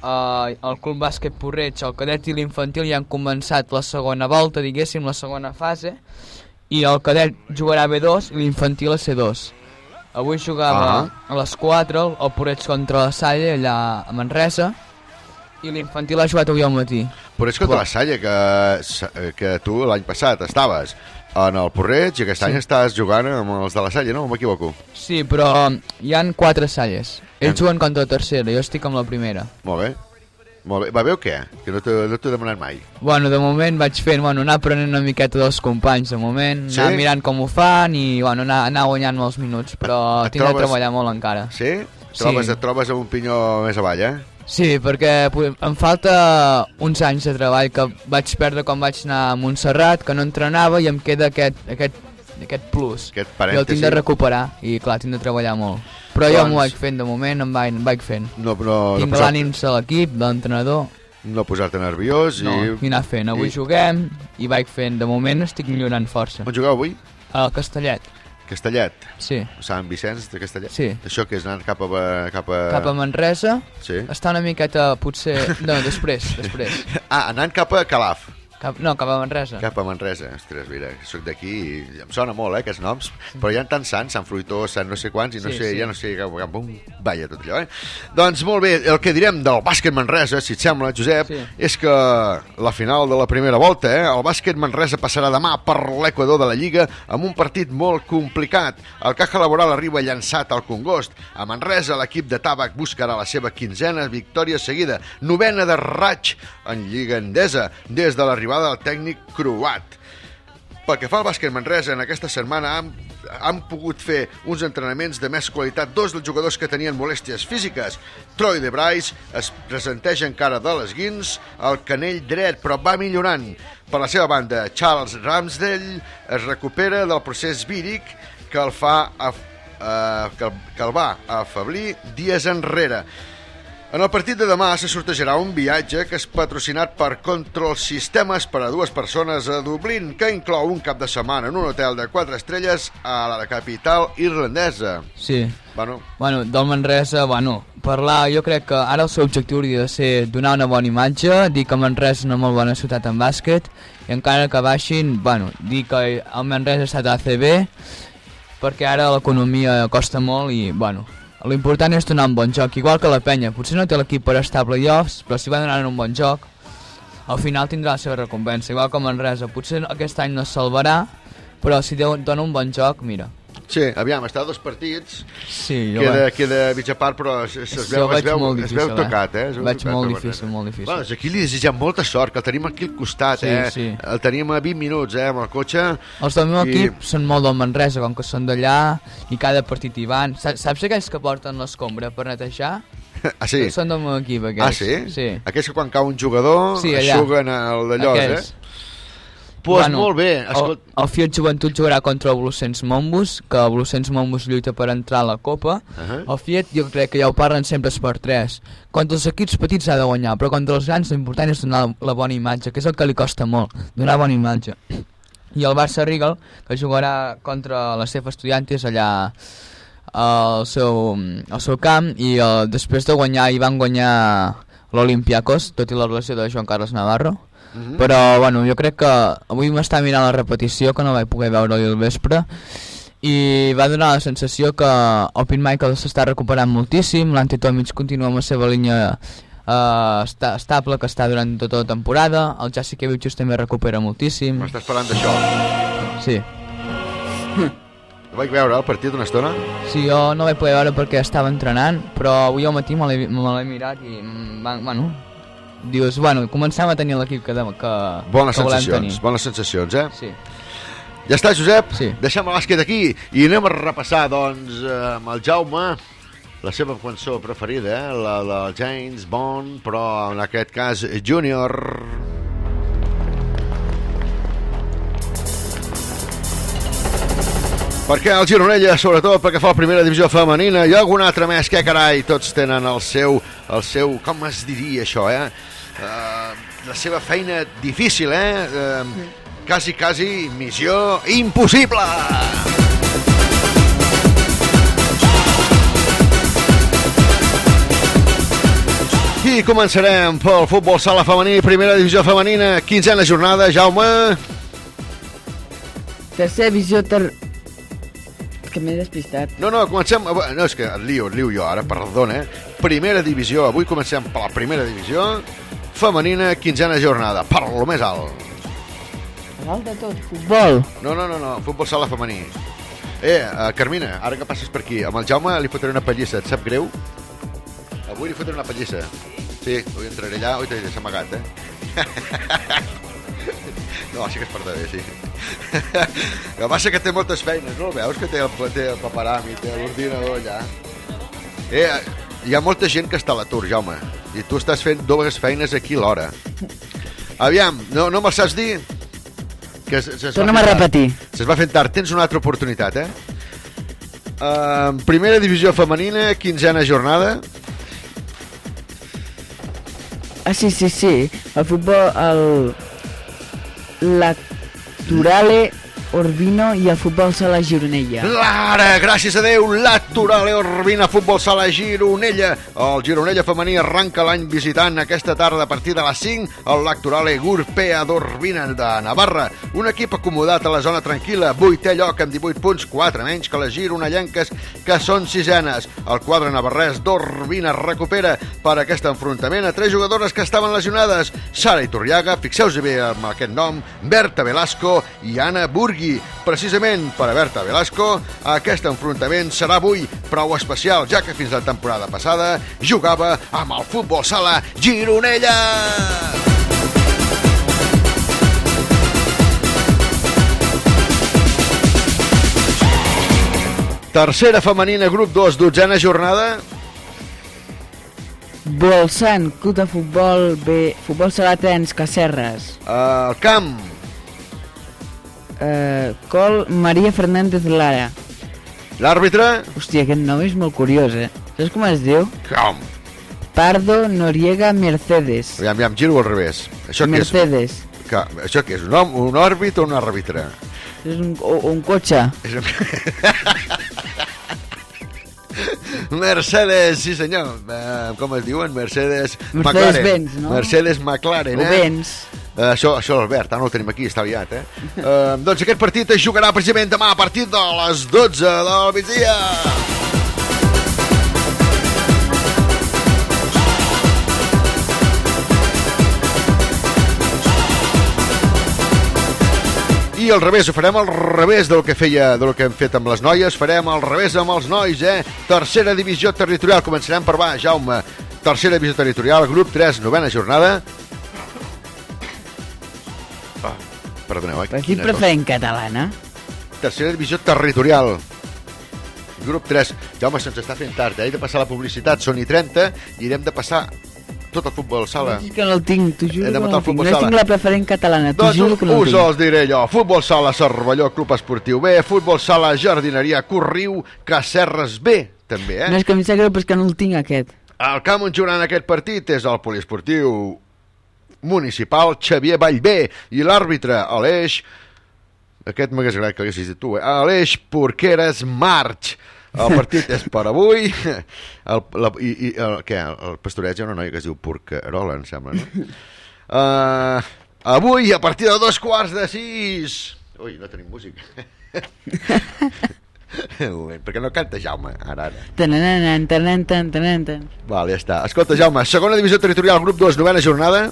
Uh, el Club Bàsquet Porreig, el cadet i l'infantil ja han començat la segona volta, diguéssim, la segona fase, i el cadet jugarà a B2 i l'infantil a C2. Avui jugava Ah. a les 4 el Porreig contra la Salle allà a Manresa i l'infantil ha jugat avui al matí. Porreig contra la Salle, que, que tu l'any passat estaves en el Porreig i aquest Sí. any estàs jugant amb els de la Salle, no? M'equivoco. Sí, però hi han quatre salles. Ells juguen contra la tercera, jo estic amb la primera. Molt bé. Molt bé. Va bé o què? Que no t'ho no demanat mai. Bueno, de moment vaig fent, bueno, anar aprenent una miqueta dels companys, de moment, Sí? anar mirant com ho fan i, bueno, anar, anar guanyant molts minuts, però Et tinc de trobes- treballar molt encara. Sí? Trobes, Sí. Et trobes amb un pinyó més avall, eh? Sí, perquè em falta uns anys de treball que vaig perdre quan vaig anar a Montserrat, que no entrenava i em queda aquest, aquest, aquest plus. Aquest Jo el tinc parèntesi. de recuperar i, clar, tinc de treballar molt. Però jo Doncs- m'ho vaig fent, de moment em vaig, em vaig fent. No, no, Tinc no posar- de l'equip, de l'entrenador. No posar-te nerviós No, i... i anar fent. Avui i- juguem i vaig fent. De moment estic millorant força. On jugueu avui? Al Castellet. Castellet. Sí. Sant Vicenç de Castellet? Sí. Això que és anar cap a... Cap a, Cap a Manresa. Sí. Està una miqueta, potser... No, després, després. Ah, anant cap a Calaf. Cap... No, cap a Manresa. Cap a Manresa. Ostres, mira, soc d'aquí i em sona molt, eh, aquests noms. Però hi ha tants sants, Sant Fruitós, Sant no sé quants, i no Sí, sé, sí. ja no sé cap, cap on vaya tot allò, eh? Doncs molt bé, el que direm del bàsquet Manresa, si et sembla, Josep, Sí. és que la final de la primera volta, eh, el bàsquet Manresa passarà demà per l'Equador de la Lliga amb un partit molt complicat. El Caja Laboral arriba llançat al Congost. A Manresa, l'equip de Tabac buscarà la seva quinzena victòria seguida, novena de raig en Lliga Endesa, des de l'arribada del tècnic croat. Pel que fa al bàsquet Manresa, en aquesta setmana han, han pogut fer uns entrenaments de més qualitat dos dels jugadors que tenien molèsties físiques. Troy de Bryce es presenteix encara de les guins al canell dret, però va millorant. Per la seva banda, Charles Ramsdale es recupera del procés víric que el fa a, eh, que, el, que el va afablir dies enrere. En el partit de demà se sortejarà un viatge que és patrocinat per Control Sistemes per a dues persones a Dublín, que inclou un cap de setmana en un hotel de 4 estrelles a la capital irlandesa. Sí. Bueno, Bueno, del Manresa, bueno, parlar, jo crec que ara el seu objectiu hauria de ser donar una bona imatge, dir que Manresa és una molt bona ciutat en bàsquet, i encara que baixin, bueno, dir que el Manresa ha estat a ACB, perquè ara l'economia costa molt i, bueno, l'important és donar un bon joc, igual que la penya. Potser no té l'equip per estar a playoffs, però si va donant un bon joc, al final tindrà la seva recompensa, igual com en Resa. Potser aquest any no es salvarà, però si dona un bon joc, mira. Sí, aviam, està a dos partits, Sí, jo queda, ve- queda mitja part, però es, es, es, veu, es, veu, molt es veu difícil, eh? tocat, eh? Es veu Veig tocat, molt difícil, molt difícil. Bueno, aquí li desitgem molta sort, que el tenim aquí al costat, Sí, eh? sí. El tenim a 20 minuts, eh, amb el cotxe. Els del meu I- equip són molt del Manresa, com que són d'allà i cada partit hi van. Saps, aquells que porten l'escombra per netejar? Ah, sí? Són del meu equip, aquells. Ah, sí? Sí. Aquells que quan cau un jugador Sí, allà. eixuguen el d'allò, eh? Pues molt bé, escolta... El, el Fiat Joventut jugarà contra el Blucens Mombus, que el Blucens Mombus lluita per entrar a la Copa. Uh -huh. El Fiat jo crec que ja ho parlen sempre és per 3. Contra els equips petits ha de guanyar, però contra els grans l'important és donar la, la bona imatge, que és el que li costa molt, donar bona imatge. I el Barça Regal, que jugarà contra la seva Estudiantes allà al seu, al seu camp i eh, després de guanyar, hi van guanyar l'Olimpiakos, tot i la relació de Joan Carles Navarro. Mhm. Però, bueno, jo crec que avui m'està mirant la repetició, que no vaig poder veure ahir al vespre, i va donar la sensació que Pete Michael s'està recuperant moltíssim, l'Antitomic continua amb la seva línia uh, està, estable que està durant tota la temporada, el Jasikevicius també recupera moltíssim. M'estàs parlant d'això? Sí. El vaig veure el partit una estona? Sí, jo no vaig poder veure perquè estava entrenant, però avui al matí me l'he mirat i, mm, bueno, dius, bueno, comencem a tenir l'equip que, de- que, Bones que volem tenir. bones sensacions, eh? Sí. Ja està, Josep? Sí. Deixem el bàsquet aquí i anem a repassar, doncs, eh, amb el Jaume la seva cançó preferida, eh? la del James Bond, però en aquest cas Junior. Perquè el Gironella, sobretot perquè fa la primera divisió femenina i algun altre més, que carai, tots tenen el seu, el seu com es diria això, eh? Uh, la seva feina difícil, eh? Uh, quasi, quasi missió impossible! I començarem pel futbol sala femení, primera divisió femenina, quinzena jornada, Jaume. Tercera visió... Ter... Que m'he despistat. No, no, comencem... No, és que et lio, et lio jo ara, perdona. eh? Primera divisió, avui comencem per la primera divisió femenina, quinzena jornada, per lo més alt. A dalt de tot, futbol. No, no, no, no, futbol sala femení. Eh, uh, Carmina, ara que passes per aquí, amb el Jaume li fotré una pallissa, et sap greu? Avui li fotré una pallissa. Sí, avui entraré allà, oi, t'he amagat, eh? No, sí que es porta bé, sí. El que passa que té moltes feines, no el veus? Que té el, té el paperami, té l'ordinador allà. Eh, hi ha molta gent que està a l'atur, Jaume, i tu estàs fent dues feines aquí alhora. Aviam, no, no me'l saps dir? Que es, es Torna'm a repetir. Se's va fent tard, tens una altra oportunitat, eh? Uh, primera divisió femenina, quinzena jornada. Ah, sí, sí, sí. El futbol, el... La Turale, Orbino i el futbol sala Gironella. Lara, gràcies a Déu, l'Aturale Orbina Futbol Sala Gironella. El Gironella femení arranca l'any visitant aquesta tarda a partir de les 5 el l'Acturale Gurpea d'Orbina de Navarra. Un equip acomodat a la zona tranquil·la, vuitè lloc amb 18 punts, 4 menys que les gironellenques, que són sisenes. El quadre navarrès d'Orbina recupera per aquest enfrontament a tres jugadores que estaven lesionades. Sara Iturriaga, fixeu-vos bé amb aquest nom, Berta Velasco i Anna Burgui. Precisament per a Berta Velasco, aquest enfrontament serà avui prou especial, ja que fins la temporada passada jugava amb el futbol sala Gironella. Tercera femenina, grup 2, dotzena jornada. Bolsant, club de futbol B, futbol sala Trens, Cacerres. El camp. Uh, Col Maria Fernández Lara. L'àrbitre? Hòstia, aquest nom és molt curiós, eh? Saps com es diu? Com? Pardo Noriega Mercedes. Aviam, aviam, giro al revés. Això què és? Mercedes. Que, això què és? Un, hom, un òrbit o un àrbitre? És un, un cotxe. És un... Mercedes, sí senyor. Uh, com es diuen? Mercedes, Mercedes McLaren. Benz, no? Mercedes McLaren, O eh? Benz. Uh, això, això l'Albert, ara no el tenim aquí, està aviat, eh? Uh, doncs aquest partit es jugarà precisament demà a partir de les 12 del migdia. Aquí al revés, ho farem al revés del que feia del que hem fet amb les noies, farem al revés amb els nois, eh? Tercera divisió territorial, començarem per baix, Jaume. Tercera divisió territorial, grup 3, novena jornada. Ah, perdoneu, eh? Per qui preferent catalana? Tercera divisió territorial. Grup 3. Jaume, se'ns està fent tard, eh? He de passar la publicitat, són i 30, i hem de passar tot el futbol sala. És que no el tinc, t'ho juro He de que matar el futbol No tinc la preferent catalana, t'ho Doncs juro que no el us tinc. els diré jo. Futbol sala Cervelló, Club Esportiu B, futbol sala Jardineria Corriu, Cacerres B, també, eh? No és que em sap greu, però és que no el tinc aquest. El camp on jugaran aquest partit és el poliesportiu municipal Xavier Vallbé i l'àrbitre Aleix aquest m'hagués agradat que haguessis dit tu, eh? Aleix Porqueres March. El partit és per avui. El, la, i, i, el, què? El pastoreig hi ha una noia que es diu Porquerola, em sembla, no? Uh, avui, a partir de dos quarts de sis... Ui, no tenim música. Perquè no canta Jaume, ara, ara. Tananan, tan, tan. Val, ja està. Escolta, Jaume, segona divisió territorial, grup 2, novena jornada.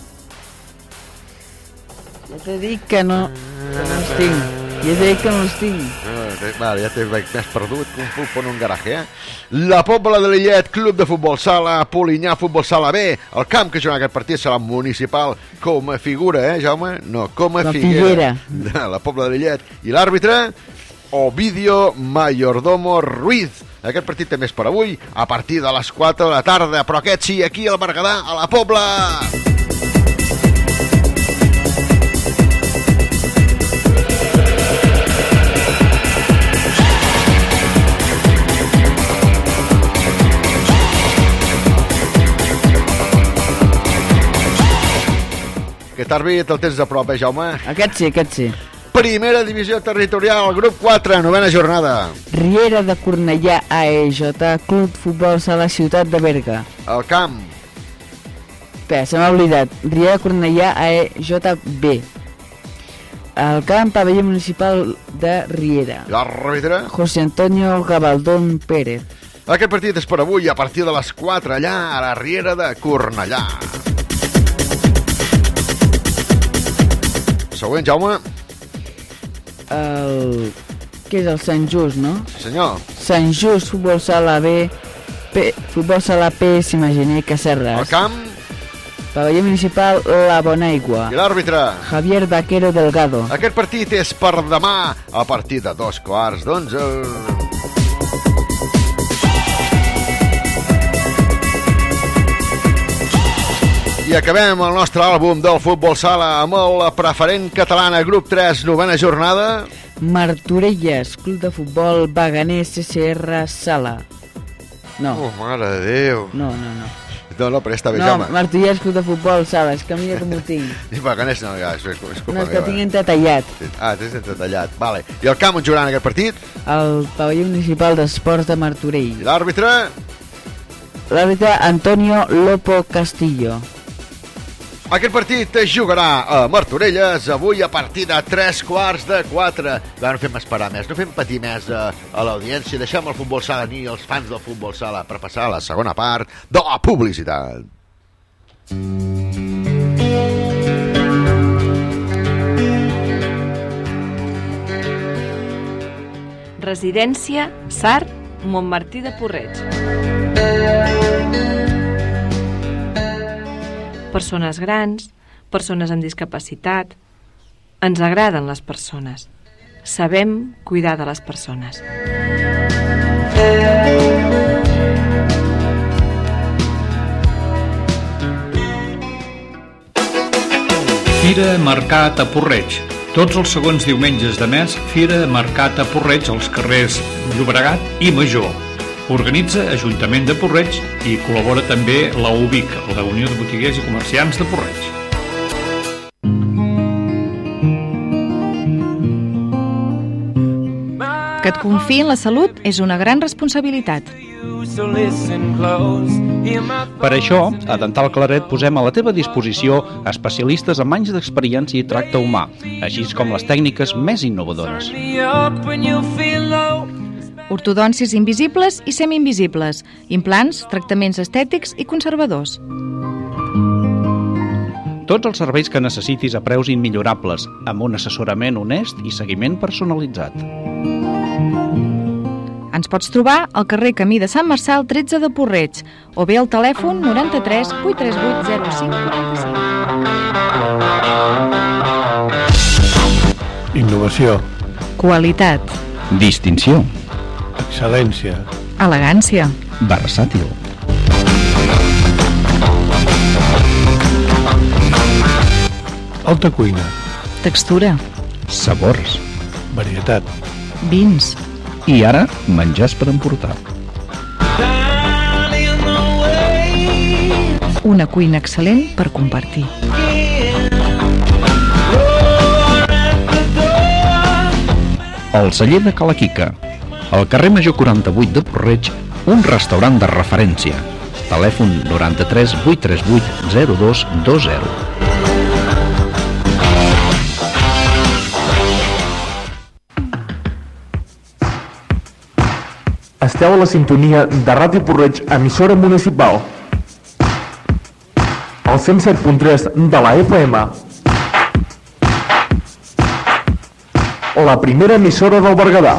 Ja t'he dit que no, que no els tinc. Ja t'he dit que no els tinc. Ah, vale, ja t'he m'has perdut com un pulpo en un garaje, eh? La Pobla de Lillet, Club de Futbol Sala, Polinyà, Futbol Sala B. El camp que jugarà aquest partit serà municipal com a figura, eh, Jaume? No, com a La figuera. Figuera. De la Pobla de Lillet. I l'àrbitre, Ovidio Mayordomo Ruiz. Aquest partit també és per avui, a partir de les 4 de la tarda, però aquest sí, aquí al Berguedà, a la Pobla. Aquest àrbit el tens de prop, eh, Jaume? Aquest sí, aquest sí. Primera divisió territorial, grup 4, novena jornada. Riera de Cornellà AEJ, Club Futbol Sala Ciutat de Berga. El camp. Espera, se m'ha oblidat. Riera de Cornellà AEJB. El camp pavelló municipal de Riera. L'àrbitre. José Antonio Gabaldón Pérez. Aquest partit és per avui a partir de les 4 allà a la Riera de Cornellà. Següent, Jaume. El... Què és el Sant Just, no? Sí, senyor. Sant Just, Futbol Sala B, P, Futbol Sala P, s'imaginer Cacerres. El camp. Pavelló municipal La Bonaigua. I l'àrbitre. Javier Vaquero Delgado. Aquest partit és per demà a partir de dos quarts d'onze. I acabem el nostre àlbum del futbol sala amb la preferent catalana, grup 3, novena jornada. Martorelles, Club de Futbol Baganer CCR Sala. No. Oh, mare de Déu. No, no, no. No, no, però està bé, No, Jaume. Martorelles Club de Futbol Sala, és que mira com ho tinc. I Paganès no, ja, és, és, culpa No, és que meva. tinc entretallat. Ah, tens entretallat, vale. I el camp on jugaran aquest partit? El pavelló municipal d'esports de Martorell. I l'àrbitre? L'àrbitre Antonio Lopo Castillo. Aquest partit es jugarà a Martorelles avui a partir de 3 quarts de 4. Va, no fem esperar més, no fem patir més a, a l'audiència. Deixem el futbol sala ni els fans del futbol sala per passar a la segona part de la publicitat. Residència Sart, Montmartí de Porreig. Persones grans, persones amb discapacitat... Ens agraden les persones. Sabem cuidar de les persones. Fira Mercat a Porreig. Tots els segons diumenges de mes, Fira Mercat a Porreig als carrers Llobregat i Major. Organitza Ajuntament de Porreig i col·labora també la UBIC, la Unió de Botiguers i Comerciants de Porreig. Que et confiï en la salut és una gran responsabilitat. Per això, a Dental Claret posem a la teva disposició especialistes amb anys d'experiència i tracte humà, així com les tècniques més innovadores. Ortodòncies invisibles i semi-invisibles, implants, tractaments estètics i conservadors. Tots els serveis que necessitis a preus immillorables, amb un assessorament honest i seguiment personalitzat. Ens pots trobar al carrer Camí de Sant Marçal 13 de Porreig o bé al telèfon 93 838 0545. Innovació, Qualitat, Distinció. Excel·lència, elegància, Versàtil. alta cuina, textura, Sabors. varietat, vins, I ara, menjars per emportar. una cuina excel·lent per compartir. El celler de Calaquica. Al carrer Major 48 de Porreig, un restaurant de referència. Telèfon 93 838 0220. Esteu a la sintonia de Ràdio Porreig, emissora municipal. El 107.3 de la FM. La primera emissora del Berguedà.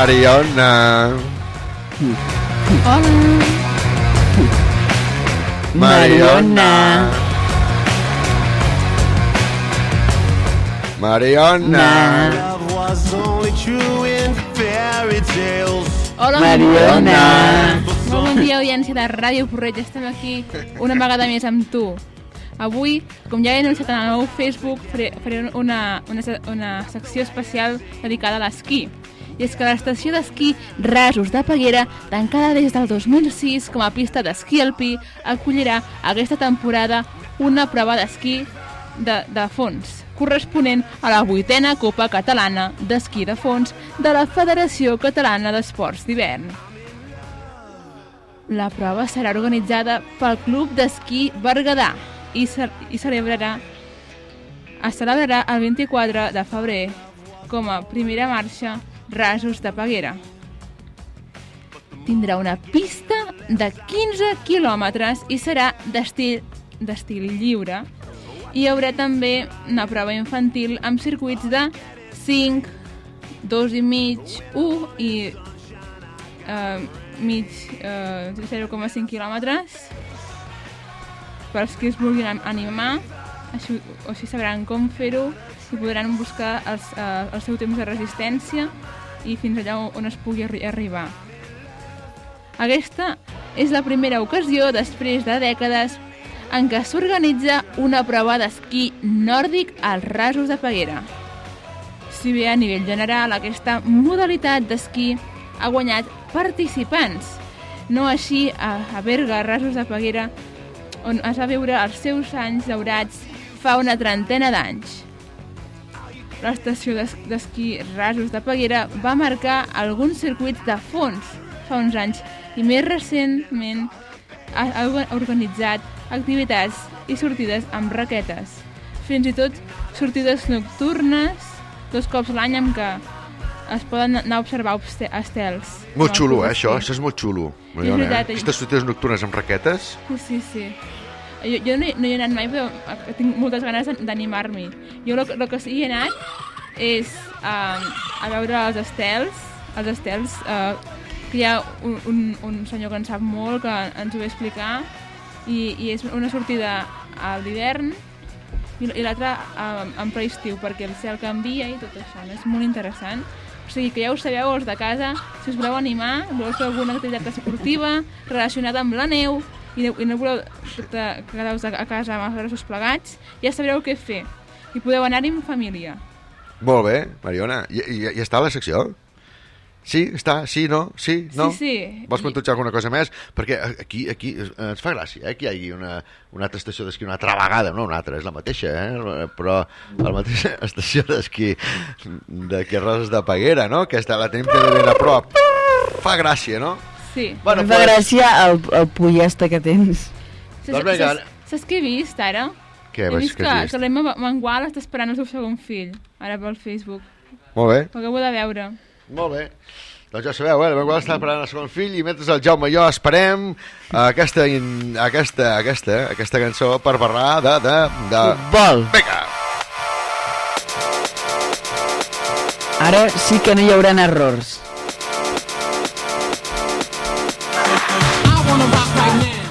Mariona. Hola. Mariona. Mariona. Hola, Mariona. Molt bon dia, audiència de Ràdio Porreig. Estem aquí una vegada més amb tu. Avui, com ja he anunciat en el meu Facebook, faré, una, una, una secció especial dedicada a l'esquí. I és que l'estació d'esquí Rasos de Peguera, tancada des del 2006 com a pista d'esquí alpí, acollirà aquesta temporada una prova d'esquí de, de fons, corresponent a la vuitena Copa Catalana d'Esquí de Fons de la Federació Catalana d'Esports d'Hivern. La prova serà organitzada pel Club d'Esquí Berguedà i, ce i celebrarà es celebrarà el 24 de febrer com a primera marxa Rasos de Peguera. Tindrà una pista de 15 quilòmetres i serà d'estil d'estil lliure. Hi haurà també una prova infantil amb circuits de 5, 2 i mig, 1 i eh, mig eh, 0,5 quilòmetres per als que es vulguin animar així, o així sabran com fer-ho i podran buscar els, eh, el seu temps de resistència i fins allà on- es pugui arri arribar. Aquesta és la primera ocasió després de dècades en què s'organitza una prova d'esquí nòrdic als rasos de Peguera. Si bé a nivell general aquesta modalitat d'esquí ha guanyat participants, no així a, a Berga, Rasos de Peguera, on es va veure els seus anys daurats fa una trentena d'anys. L'estació d'es- d'esquí Rasos de Peguera va marcar alguns circuits de fons fa uns anys i més recentment ha, ha orga- organitzat activitats i sortides amb raquetes. Fins i tot sortides nocturnes, dos cops l'any en què es poden anar a observar estels. Molt amb xulo, eh, això. Això és molt xulo. És Mariona, eh? veritat, Aquestes sortides nocturnes amb raquetes. Sí, sí, sí. Jo, jo no, hi, no hi he anat mai, però tinc moltes ganes d'animar-m'hi. Jo el que sí que he anat és uh, a veure els estels, els estels, uh, que hi ha un, un, un senyor que en sap molt, que ens ho va explicar, i, i és una sortida a l'hivern i, i l'altra uh, en ple estiu, perquè el cel canvia i tot això, no? és molt interessant. O sigui que ja ho sabeu, els de casa, si us voleu animar, voleu fer alguna activitat esportiva relacionada amb la neu i no, i no voleu que- quedar-vos a a casa amb els braços plegats, ja sabreu què fer. I podeu anar-hi amb família. Molt bé, Mariona. I, i, ja està la secció? Sí, està, sí, no, sí, no? Sí, sí. Vols puntujar alguna cosa més? Perquè aquí, aquí eh, ens fa gràcia eh, que hi hagi una, una altra estació d'esquí una altra vegada, no una altra, és la mateixa, eh? però la mateixa estació d'esquí d'aquí a Roses de Peguera, no? que està, la tenim també ben a prop. Fa gràcia, no? Sí. Bueno, Em fa pues- gràcia el, el pollasta que tens. Saps, Doncs vinga, saps, saps què he vist ara? Què he vist que, vist? que l'Emma Mangual està esperant el seu segon fill, ara pel Facebook. Molt bé. Ho acabo de veure. Molt bé. Doncs ja sabeu, eh? l'Emanuel està preparant el segon fill i mentre el Jaume i jo esperem aquesta, in- aquesta, aquesta, aquesta cançó per parlar de... de, de... Futbol. Vinga! Ara sí que no hi haurà errors.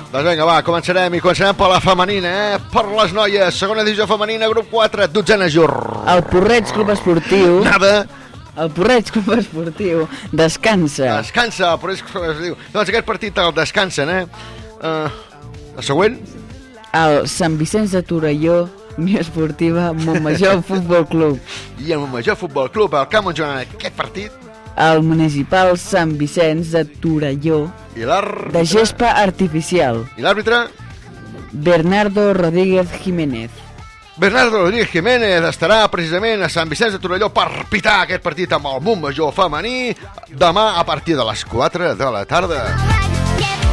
Doncs vinga, va, començarem i començarem per la femenina, eh? Per les noies, segona divisió femenina, grup 4, dotzena jur. El Porreig Club Esportiu... Nada. El Porreig Club Esportiu descansa. Descansa, però és que es diu. Doncs aquest partit el descansen, eh? Uh, el següent? El Sant Vicenç de Torelló, Unió Esportiva, Montmajor Futbol Club. I el Major Futbol Club, el camp on aquest partit. El Municipal Sant Vicenç de Torelló, I de gespa artificial. I l'àrbitre? Bernardo Rodríguez Jiménez. Bernardo Rodríguez Jiménez estarà precisament a Sant Vicenç de Torelló per pitar aquest partit amb el Montmajor femení demà a partir de les 4 de la tarda.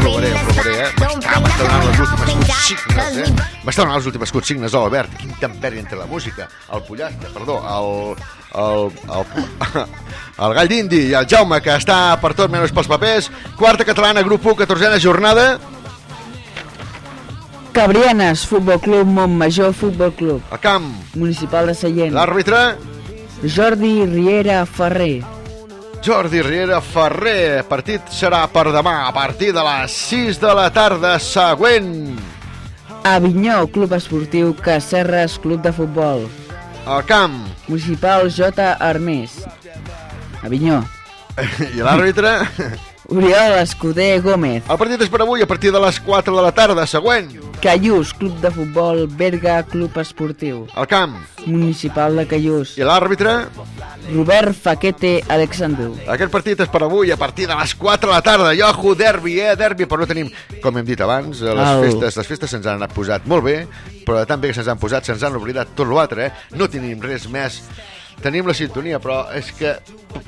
Provaré, provaré, eh? M'està donant les últimes consignes, eh? M'està donant les últimes consignes, oh, Albert. Quin temperi entre la música, el pollastre, perdó, el, el, el, el gall d'indi i el Jaume, que està per tot menys pels papers. Quarta catalana, grup 1, 14a jornada. Cabrianes Futbol Club, Montmajor Futbol Club. El camp. Municipal de Sallent. L'àrbitre? Jordi Riera Ferrer. Jordi Riera Ferrer. Partit serà per demà a partir de les 6 de la tarda següent. Avinyó Club Esportiu Cacerres Club de Futbol. El camp. Municipal J. Armés. Avinyó. I l'àrbitre? Oriol Escuder Gómez. El partit és per avui a partir de les 4 de la tarda següent. Callús Club de Futbol Berga Club Esportiu. El camp. Municipal de Callús. I l'àrbitre? Robert Faquete Alexandru. Aquest partit és per avui a partir de les 4 de la tarda. Yohu, derbi, eh, derbi, però no tenim, com hem dit abans, eh, les Au. festes, les festes se'ns han posat molt bé, però tan bé que se'ns han posat, se'ns han oblidat tot l'altre, eh? No tenim res més. Tenim la sintonia, però és que...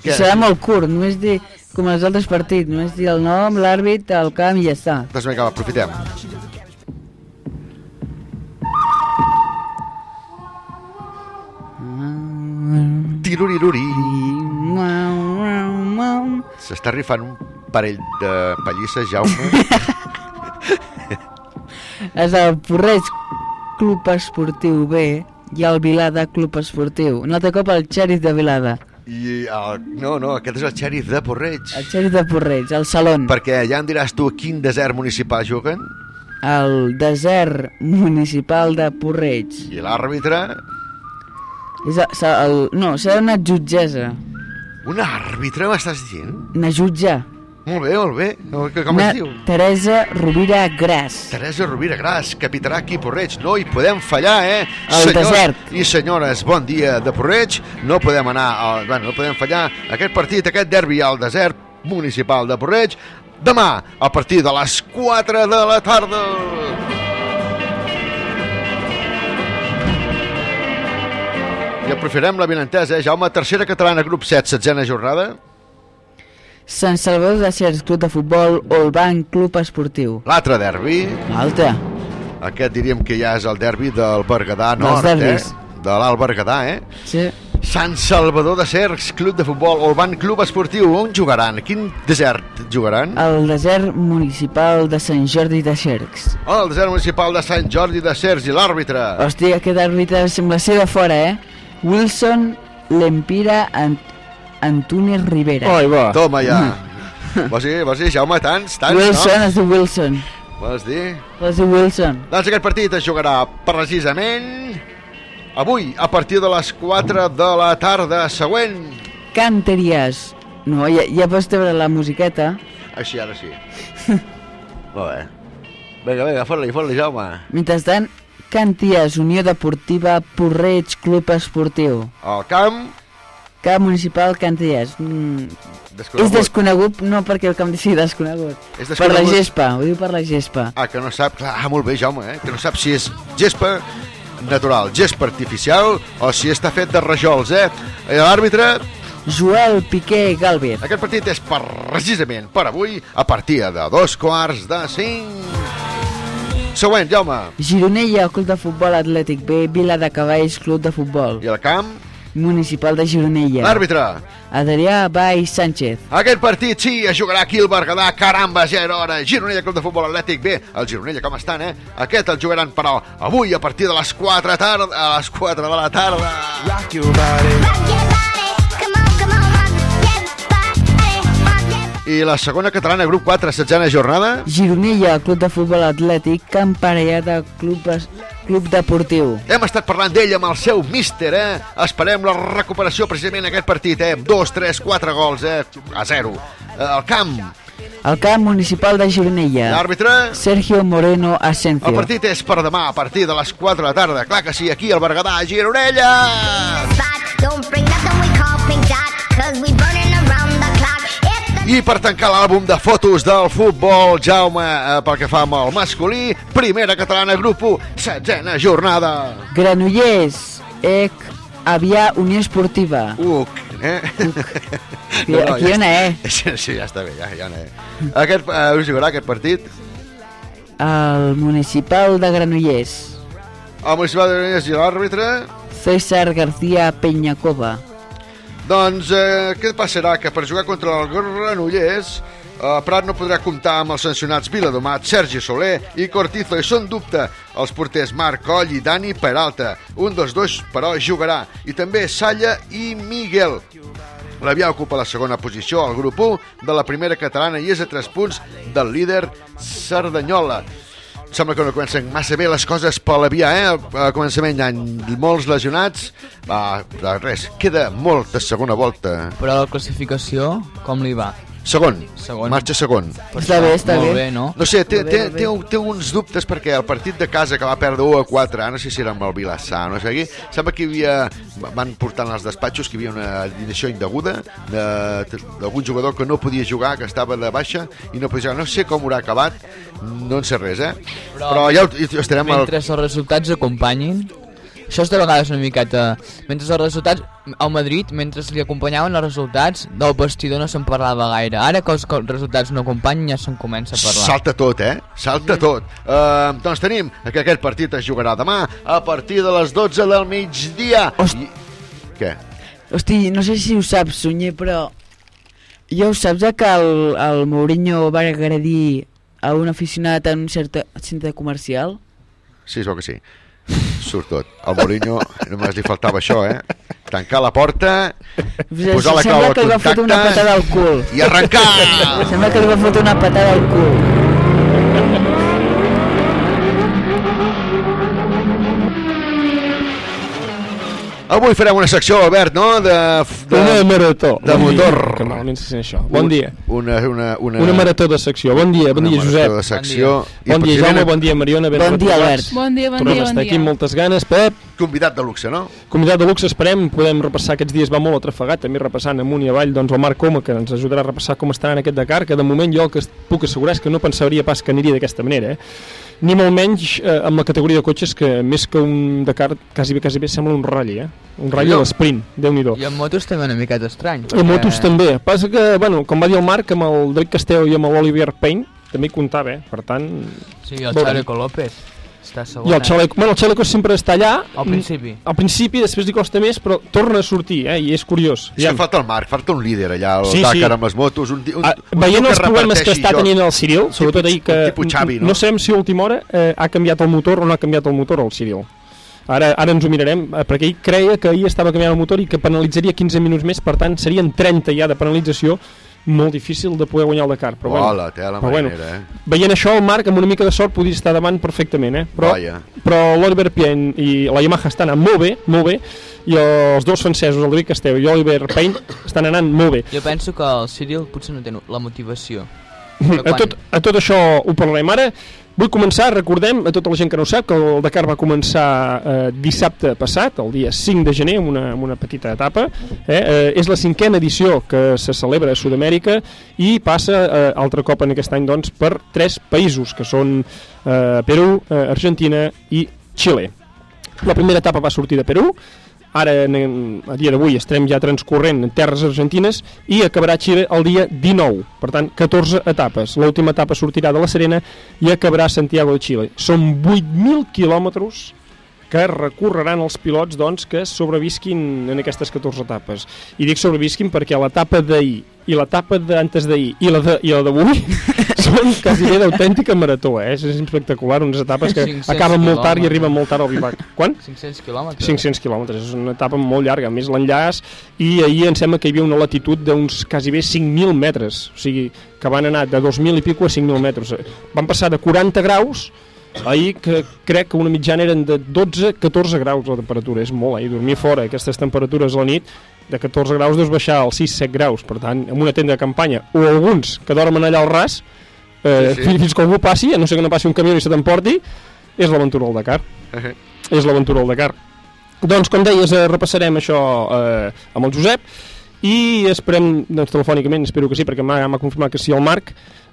Que... Serà molt curt, només dir com els altres partits, només dir el nom, l'àrbit, el camp i ja està. Doncs vinga, va, aprofitem. Tiruriruri. S'està rifant un parell de pallisses, Jaume. És el Porreig Club Esportiu B i el Vilada Club Esportiu. Un altre cop el xèrif de Vilada. I el, no, no, aquest és el xèrif de Porreig. El xèrif de Porreig, el Salon. Perquè ja em diràs tu quin desert municipal juguen? El desert municipal de Porreig. I l'àrbitre? És el, sa- el, no, serà una jutgessa. Un àrbitre, m'estàs dient? Una jutge. Molt bé, molt bé. Com, una es diu? Teresa Rovira Gras. Teresa Rovira Gras, capitarà aquí Porreig. No hi podem fallar, eh? Al desert. i senyores, bon dia de Porreig. No podem anar, a, bueno, no podem fallar aquest partit, aquest derbi al desert municipal de Porreig. Demà, a partir de les 4 de la tarda. I aprofitarem la benentesa, eh? Jaume, tercera catalana, grup 7, setzena jornada. Sant Salvador de Cercs Club de Futbol Olban Club Esportiu. L'altre derbi. L'altre. Aquest diríem que ja és el derbi del Berguedà Nord, eh? De l'Alt Berguedà, eh? Sí. Sant Salvador de Cercs, Club de Futbol, Olban Club Esportiu. On jugaran? Quin desert jugaran? El desert municipal de Sant Jordi de Cercs. El desert municipal de Sant Jordi de Cercs i l'àrbitre. Hòstia, aquest àrbitre sembla ser de fora, eh? Wilson Lempira Ant Antúnez Rivera. Oi, va. Toma ja. vols dir, vols dir, Jaume, tants, tants, Wilson, no? es diu Wilson. Vols dir? Es diu Wilson. Doncs aquest partit es jugarà precisament avui, a partir de les 4 de la tarda següent. Canteries. No, ja, ja pots treure la musiqueta. Així, ara sí. Molt bé. Vinga, vinga, fot-li, fot-li, Jaume. Mentrestant, Canties, Unió Deportiva, Porreig, Club Esportiu. El camp... Camp Municipal Canties. Mm. Desconegut. És desconegut, no perquè el camp sigui desconegut. És Per la desconegut. gespa, ho diu per la gespa. Ah, que no sap... Clar, ah, molt bé, Jaume, eh? Que no sap si és gespa, natural, gespa artificial o si està fet de rajols, eh? I l'àrbitre Joel Piqué Galvez. Aquest partit és precisament per avui a partir de dos quarts de cinc. Següent, Jaume. Gironella, Club de Futbol Atlètic B, Vila de Cavalls, Club de Futbol. I el camp? Municipal de Gironella. L'àrbitre. Adrià Baix Sánchez. Aquest partit sí, es jugarà aquí al Berguedà, caramba, ja era hora. Gironella Club de Futbol Atlètic B, el Gironella com estan, eh? Aquest el jugaran, però, avui a partir de les 4 tarda, a les 4 de la tarda. Rock your body. I la segona catalana, grup 4, setzena jornada. Gironella, Club de Futbol Atlètic, Camp Parellada, Club, Es- Club Deportiu. Hem estat parlant d'ell amb el seu míster, eh? Esperem la recuperació precisament en aquest partit, eh? Dos, tres, quatre gols, eh? A zero. Eh, El camp, El camp municipal de Gironella. L'àrbitre? Sergio Moreno el Asencio. partit és per demà, a partir de les 4 de la tarda. Clar que sí, aquí al Berguedà, a Gironella! Don't bring I per tancar l'àlbum de fotos del futbol, Jaume, eh, pel que fa amb el masculí, primera catalana, grup 1, setzena jornada. Granollers, EC, Avià Unió Esportiva. UC, eh? Aquí- aquí hi ha una E. Sí, sí, ja està bé, ja, ja una E. Aquest, eh, us jugarà aquest partit? El municipal de Granollers. El municipal de Granollers i l'àrbitre? César García Peñacova. Doncs eh, què passarà? Que per jugar contra el Granollers eh, Prat no podrà comptar amb els sancionats Viladomat, Sergi Soler i Cortizo i són dubte els porters Marc Coll i Dani Peralta. Un dels dos, però, jugarà. I també Salla i Miguel. L'Avià ocupa la segona posició al grup 1 de la primera catalana i és a 3 punts del líder Cerdanyola. Sembla que no comencen massa bé les coses per l'Avià, eh? A començament hi ha molts lesionats. Va, res, queda molt de segona volta. Però la classificació, com li va? Segon. Segon. Marxa segon. Està bé, està Molt bé. bé, no? No sé, té, té, té, té uns dubtes perquè el partit de casa que va perdre 1 a 4, ara no sé si era amb el Vilassar, no sé aquí, sembla que hi havia, van portant als despatxos que hi havia una alineació indeguda de- d'algun jugador que no podia jugar, que estava de baixa i no podia jugar. No sé com haurà acabat, no en sé res, eh? Però, ja ho, estarem al... Mentre els resultats acompanyin... Això és de vegades una miqueta... Mentre els resultats... Al Madrid, mentre li acompanyaven els resultats, del vestidor no se'n parlava gaire. Ara que els, que els resultats no acompanyen ja se'n comença a parlar. Salta tot, eh? Salta tot. Uh, doncs tenim que aquest partit es jugarà demà a partir de les 12 del migdia. I... Què? Hosti, no sé si ho saps, Sunyer, però... Ja ho saps, eh, que el, el Mourinho va agredir a un aficionat en un cert centre comercial? Sí, es veu que sí. Surt tot. Al Mourinho només li faltava això, eh? Tancar la porta, posar la clau Sembla de que li va fotre una patada al contacte cul. i arrencar! Sembla que li va fotre una patada al cul. Avui farem una secció, Albert, no? De, de, Una marató. De Bon dia, motor. Que malament se sent això. Bon dia. Una, una, una, Una marató de secció. Bon dia, bon Una dia, marató Josep. de secció. Bon dia, precisament- Jaume, bon dia, Mariona. Ben Bon dia. Albert. Bon dia, bon Tornem dia, a bon estar dia. aquí amb moltes ganes. Pep, Convidat de luxe, no? convidat de luxe, esperem, podem repassar aquests dies, va molt atrafegat, també repassant amunt i avall, doncs el Marc Coma, que ens ajudarà a repassar com estarà en aquest Dakar, que de moment jo el que puc assegurar és que no pensaria pas que aniria d'aquesta manera, eh? Ni molt menys eh, amb la categoria de cotxes que més que un Dakar quasi bé, quasi bé sembla un ratll, eh? un ratll Déu. a l'esprint, déu nhi I en motos també una miqueta estrany. I motos també. Passa que, bueno, com va dir el Marc, amb el David Castell i amb l'Olivier Payne, també hi comptava, eh? per tant... Sí, el. Chaleco López. Està. I el? Chaleco, bueno, el Chaleco sempre està allà. Al principi. Al principi, després li costa més, però torna a sortir, eh? i és curiós. És que falta el Marc, falta un líder allà al Sí, sí. Dakar amb les motos. Un, un, Ah, un veient els problemes que està joc. tenint el Cyril, sobretot ahir que tipus Xavi, no? no sabem si a última hora eh, ha canviat el motor o no ha canviat el motor el Cyril. Ara, ara ens ho mirarem, eh, perquè ell creia que ahir estava canviant el motor i que penalitzaria 15 minuts més, per tant serien 30 ja de penalització, molt difícil de poder guanyar el Dakar. Però bueno, Hola, té la però bueno, marinera, eh? veient això, el Marc amb una mica de sort podria estar davant perfectament, eh? però, Vaja. però l'Oliver Payne i la Yamaha estan anant molt bé, molt bé, i els dos francesos, el David Castell i Oliver Payne, estan anant molt bé. Jo penso que el Cyril potser no té la motivació. A tot, a tot això ho parlarem ara. Vull començar, recordem, a tota la gent que no ho sap, que el Dakar va començar eh, dissabte passat, el dia 5 de gener, amb una, amb una petita etapa. Eh? Eh, és la cinquena edició que se celebra a Sud-amèrica i passa eh, altre cop en aquest any doncs, per tres països, que són eh, Perú, eh, Argentina i Xile. La primera etapa va sortir de Perú, ara en- a dia d'avui estarem ja transcorrent en terres argentines i acabarà Xile el dia 19, per tant 14 etapes. L'última etapa sortirà de la Serena i acabarà Santiago de Xile. Són 8.000 quilòmetres que recorreran els pilots doncs, que sobrevisquin en aquestes 14 etapes. I dic sobrevisquin perquè l'etapa d'ahir i l'etapa d'antes d'ahir i la de- i la d'avui són quasi bé d'autèntica marató, eh? És espectacular, unes etapes que 500 acaben molt tard i arriben molt tard al bivac. Quan? 500 quilòmetres. 500 quilòmetres, és una etapa molt llarga, més l'enllaç, i ahir em sembla que hi havia una latitud d'uns quasi bé 5.000 metres, o sigui, que van anar de 2.000 i pico a 5.000 metres. Van passar de 40 graus, ahir que crec que una mitjana eren de 12-14 graus la temperatura, és molt, eh? I dormir fora aquestes temperatures a la nit, de 14 graus deus baixar als 6-7 graus, per tant, amb una tenda de campanya, o alguns que dormen allà al ras, eh, Sí, sí. fins que algú passi, a no sé que no passi un camió i se t'emporti, és l'aventura al Dakar. Eh, És l'aventura al Dakar. Doncs, com deies, eh, repassarem això eh, amb el Josep i esperem, doncs, telefònicament, espero que sí, perquè m'ha confirmat que sí el Marc,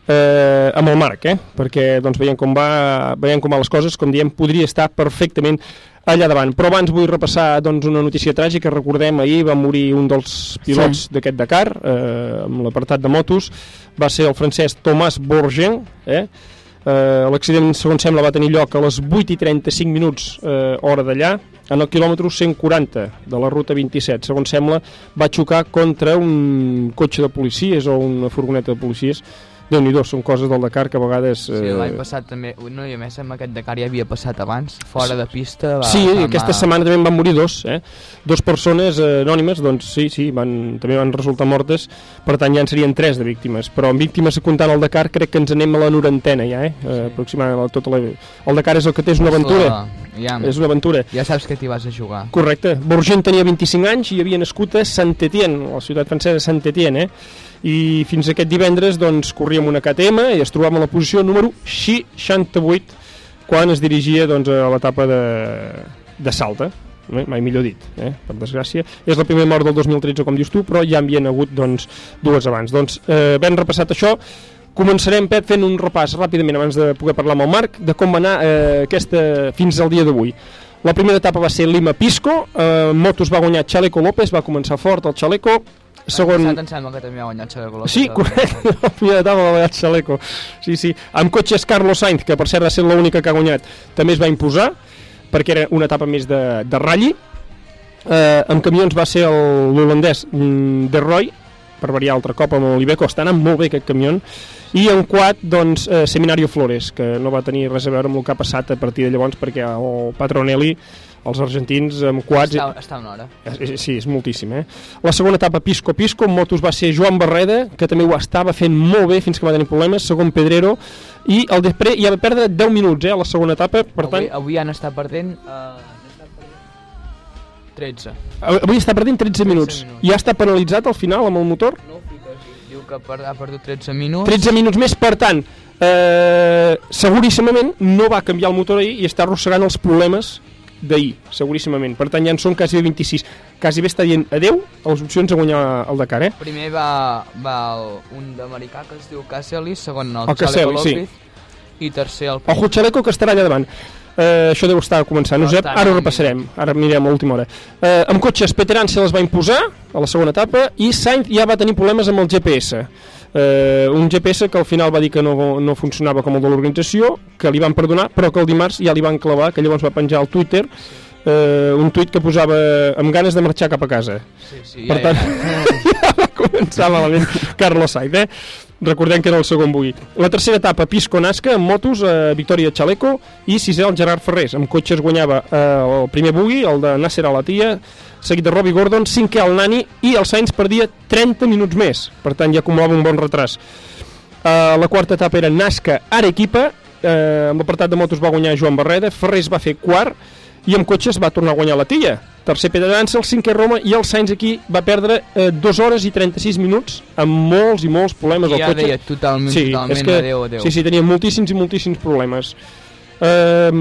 eh, amb el Marc, eh? perquè doncs, veiem, com va, veiem com van les coses, com diem, podria estar perfectament allà davant. Però abans vull repassar doncs, una notícia tràgica. Recordem, ahir va morir un dels pilots Sí. d'aquest Dakar, eh, amb l'apartat de motos, va ser el francès Thomas Bourgen, eh? Eh, L'accident, segons sembla, va tenir lloc a les 8 i 35 minuts eh, hora d'allà, en el quilòmetre 140 de la ruta 27. Segons sembla, va xocar contra un cotxe de policies o una furgoneta de policies. Déu nhi són coses del Dakar que a vegades... Sí, l'any passat també, no, i a més amb aquest Dakar ja havia passat abans, fora de pista va, Sí, va aquesta setmana també van morir dos, eh? Dos persones eh, anònimes, doncs sí, sí, van, també van resultar mortes, per tant ja en serien tres de víctimes, però en víctimes comptant el Dakar crec que ens anem a la norantena ja, eh? eh aproximadament tota la... El Dakar és el que té, és una aventura. Ja, És una aventura. Ja saps que t'hi vas a jugar. Correcte. Bourget tenia 25 anys i havia nascut a Saint-Étienne, la ciutat francesa de Saint-Étienne, eh? I fins aquest divendres doncs, corria amb una KTM i es trobava en la posició número 68 quan es dirigia doncs, a l'etapa de, de Salta eh? mai millor dit, eh? per desgràcia és la primera mort del 2013 com dius tu però ja en havien hagut doncs, dues abans doncs eh, ben repassat això Començarem, Pep, fent un repàs ràpidament abans de poder parlar amb el Marc de com va anar eh, aquesta, fins al dia d'avui. La primera etapa va ser Lima-Pisco, eh, motos va guanyar Chaleco López, va començar fort el Chaleco, segon... Passat em sembla que també ha guanyat Colom. Sí, correcte, la primera etapa va guanyar Chaleco. Sí, sí. Amb cotxes Carlos Sainz, que per cert va ser l'única que ha guanyat, també es va imposar, perquè era una etapa més de, de ratll. Eh, amb camions va ser el- l'holandès mm, De Roy, per variar altre cop amb l'Ibeco, està anant molt bé aquest camió, i en quad, doncs, eh, Seminario Flores, que no va tenir res a veure amb el que ha passat a partir de llavors, perquè el Patronelli, els argentins amb quads... Està, està una hora. Eh, Sí, és moltíssim, eh? La segona etapa, Pisco Pisco, en motos va ser Joan Barreda, que també ho estava fent molt bé fins que va tenir problemes, segon Pedrero, i el després ja va perdre 10 minuts, eh, a la segona etapa, per avui, tant... avui han estat perdent... Uh, 13. Avui està perdent 13 minuts. I ja està penalitzat al final amb el motor? Diu que ha perdut 13 minuts. 13 minuts més, per tant, eh, seguríssimament no va canviar el motor ahir i està arrossegant els problemes d'ahir, seguríssimament. Per tant, ja en són quasi bé 26. Quasi bé està dient adeu a les opcions a guanyar el Dakar, eh? Primer va, va el, un d'americà que es diu Caselli, segon el, El Chaleco sí. I tercer el Ojo Chaleco que estarà allà davant. Eh, això deu estar començant. No Josep, està ara ho repassarem. Ara mirem a última hora. Eh, amb cotxes, Peteran se les va imposar a la segona etapa i Sainz ja va tenir problemes amb el GPS. Eh, un GPS que al final va dir que no, no funcionava com el de l'organització, que li van perdonar, però que el dimarts ja li van clavar, que llavors va penjar al Twitter eh, un tuit que posava amb ganes de marxar cap a casa. Sí, sí, per ja, tant, ja. ja va començar malament Carlos Sainz, eh? Recordem que era el segon bugui. La tercera etapa, Pisco Nasca, amb motos, eh, Victòria Chaleco, i sisè el Gerard Ferrés. Amb cotxes guanyava eh, el primer bugui, el de Nasser Alatia, seguit de Robbie Gordon, cinquè el Nani, i el Sainz perdia 30 minuts més. Per tant, ja acumulava un bon retras. Eh, la quarta etapa era Nasca Arequipa, eh, amb l'apartat de motos va guanyar Joan Barreda, Ferrés va fer quart, i amb cotxes va tornar a guanyar la Tia. Tercer Pedra Dansa, el cinquè Roma i el Sainz aquí va perdre eh, 2 hores i 36 minuts amb molts i molts problemes I al ja cotxe. deia totalment, sí, totalment és que, adéu, adéu. Sí, sí, tenia moltíssims i moltíssims problemes. Eh,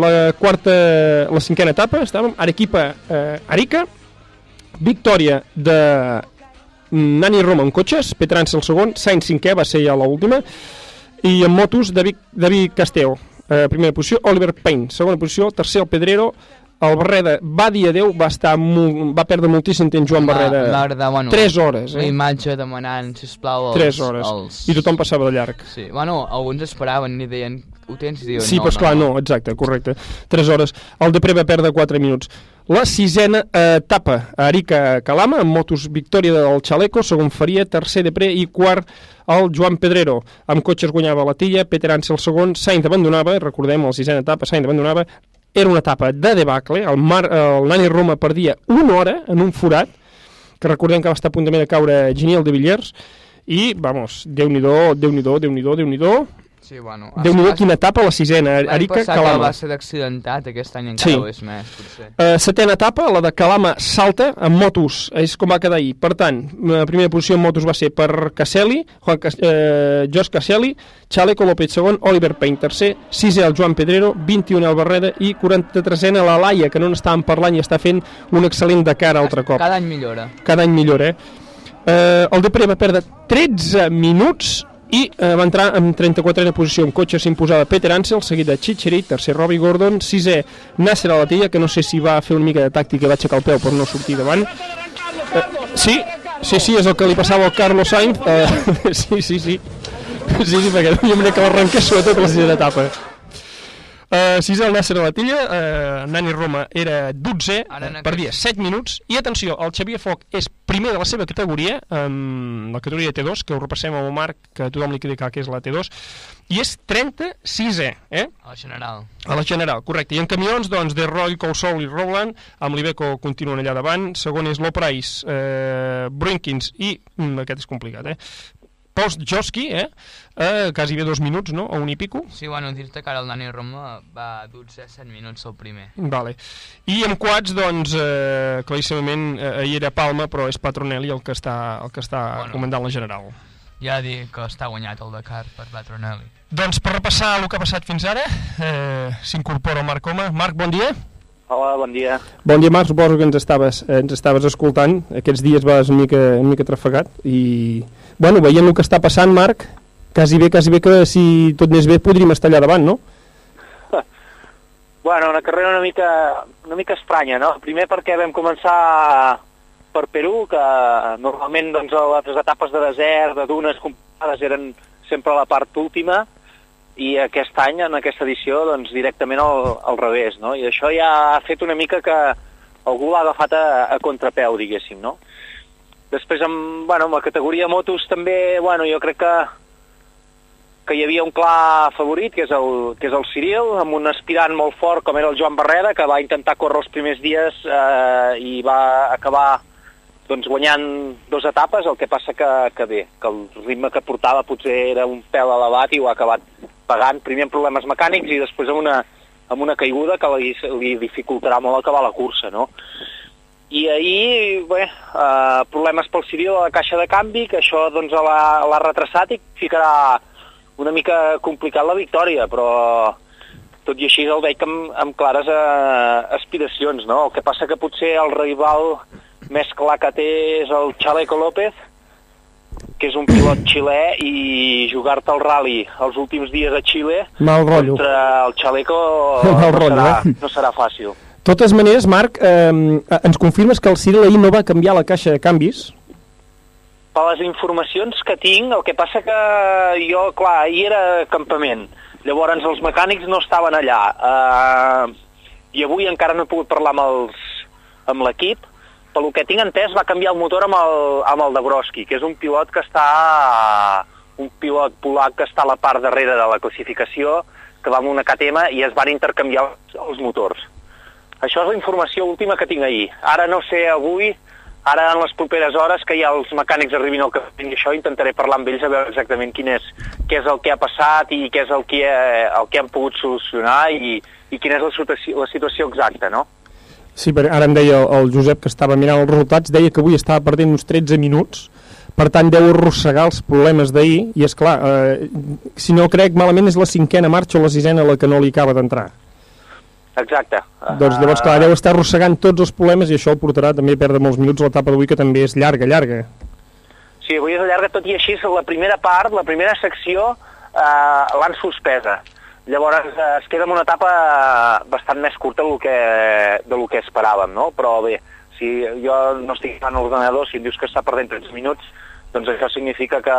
la quarta, la cinquena etapa, estàvem Arequipa, eh, Arica, victòria de Nani Roma en cotxes, Petrança el segon, Sainz cinquè, va ser ja l'última, i en motos David, David Casteo, eh, primera posició, Oliver Payne, segona posició, tercer el Pedrero, el Barreda va dir adeu, va, estar molt, va perdre moltíssim temps Joan Barreda. Agradar, bueno, 3 hores, La eh? imatge demanant, sisplau, els... 3 hores. Els... I tothom passava de llarg. Sí, bueno, alguns esperaven i deien, ho tens? Diuen, Sí, no, però esclar, no, exacte, correcte. 3 hores. El Depre va perdre 4 minuts. La sisena etapa, Arica Calama, amb motos victòria del Chaleco, segon Faria, tercer Depre i quart el Joan Pedrero. Amb cotxes guanyava la Tilla, Peter Ansel segon, Sainz abandonava, recordem, la sisena etapa, Sainz abandonava, era una etapa de debacle, el, Mar, el Nani Roma perdia una hora en un forat, que recordem que va estar a punt de caure Geniel de Villers, i, vamos, Déu-n'hi-do, Déu-n'hi-do, Déu-n'hi-do, Déu-n'hi-do, Sí, bueno... Déu-n'hi-do quina etapa, la sisena, passat Calama. va ser d'accidentat, aquest any encara Sí. ho és més, potser. Uh, setena etapa, la de Calama Salta, amb motos, és com va quedar ahir. Per tant, la primera posició en motos va ser per Caselli, Juan Cas eh, Jos Caselli, Chaleco López segon, Oliver Payne tercer, sisè el Joan Pedrero, 21 el Barreda i 43 la Laia, que no n'estàvem parlant i està fent un excel·lent de cara altre cop. Cada any millora. Cada any millora, eh? Eh, el Depre va perdre 13 minuts i eh, va entrar en 34a posició en cotxe s'imposava Peter Ansel, seguit de Chicheri, tercer Robbie Gordon, sisè Nasser Alatilla, que no sé si va fer una mica de tàctica i va aixecar el peu per no sortir davant. Eh, sí, sí, sí, és el que li passava al Carlos Sainz. Eh, sí, sí, sí. Sí, sí, perquè jo m'he que l'arrenqués sobretot a la sisena etapa. Uh, sisè el Nasser Alatilla, uh, Nani Roma era 12, Ara en uh, perdia 7 minuts, i atenció, el Xavier Foc és primer de la seva categoria, um, la categoria T2, que ho repassem amb el Marc, que tothom li quedi clar que és la T2, i és 36è, eh? A la general. A la general, correcte. I en camions, doncs, de Roy, Cousol i Rowland, amb l'Ibeco continuen allà davant. Segon és l'Oprice, eh, Brinkins i... Mm, aquest és complicat, eh? Post Joski, eh? eh? Quasi bé dos minuts, no? O un i pico. Sí, bueno, dir-te que ara el Dani Roma va 12 7 minuts el primer. Vale. I amb quads, doncs, eh, claríssimament, eh, ahir era Palma, però és Patronelli el que està, el que està bueno. comandant la general. Ja dir que està guanyat el Dakar per Patronelli. Doncs per repassar el que ha passat fins ara, eh, s'incorpora el Marc Coma. Marc, bon dia. Hola, bon dia. Bon dia, Marc, suposo que ens estaves, eh, ens estaves escoltant. Aquests dies vas una mica, una mica trafegat i, bueno, veient el que està passant, Marc, quasi bé, quasi bé que si tot anés bé podríem estar allà davant, no? Bueno, una carrera una mica, una mica estranya, no? Primer perquè vam començar per Perú, que normalment doncs, les etapes de desert, de dunes complicades eren sempre a la part última, i aquest any, en aquesta edició, doncs, directament al, al revés, no? I això ja ha fet una mica que algú l'ha agafat a, a contrapeu, diguéssim, no? Després, amb, bueno, amb la categoria motos també, bueno, jo crec que que hi havia un clar favorit, que és el, que és el Ciril, amb un aspirant molt fort com era el Joan Barreda, que va intentar córrer els primers dies eh, i va acabar doncs, guanyant dues etapes, el que passa que, que bé, que el ritme que portava potser era un pèl elevat i ho ha acabat pagant, primer amb problemes mecànics i després amb una, amb una caiguda que li, li dificultarà molt acabar la cursa, no? I ahir, bé, eh, problemes pel Ciril a la caixa de canvi, que això doncs l'ha retrasat i ficarà una mica complicat la victòria, però tot i així el veig amb, amb clares eh, aspiracions, no? El que passa que potser el rival més clar que té és el Chaleco López, que és un pilot xilè i jugar-te el rally els últims dies a Xile Mal rotllo. contra el Chaleco Mal no, rotllo, serà, eh? no serà fàcil. De totes maneres, Marc, eh, ens confirmes que el Ciril ahir no va canviar la caixa de canvis? Per les informacions que tinc, el que passa que jo, clar, ahir era campament, llavors els mecànics no estaven allà, uh, i avui encara no he pogut parlar amb els amb l'equip, pel que tinc entès va canviar el motor amb el, amb el Dabrowski, que és un pilot que està un pilot polac que està a la part darrere de la classificació, que va amb una KTM i es van intercanviar els, motors. Això és la informació última que tinc ahir. Ara no sé avui, ara en les properes hores que ja els mecànics arribin al cafè i això intentaré parlar amb ells a veure exactament quin és, què és el que ha passat i què és el que, el que han pogut solucionar i, i quina és la la situació exacta, no? Sí, perquè ara em deia el, Josep que estava mirant els resultats, deia que avui estava perdent uns 13 minuts, per tant deu arrossegar els problemes d'ahir, i és clar, eh, si no crec malament és la cinquena marxa o la sisena la que no li acaba d'entrar. Exacte. Doncs llavors, clar, deu estar arrossegant tots els problemes i això el portarà també a perdre molts minuts a l'etapa d'avui, que també és llarga, llarga. Sí, avui és llarga, tot i així, la primera part, la primera secció, eh, l'han suspesa. Llavors eh, es queda en una etapa bastant més curta del que, del que esperàvem, no? Però bé, si jo no estic a l'ordenador, si em dius que està perdent 13 minuts, doncs això significa que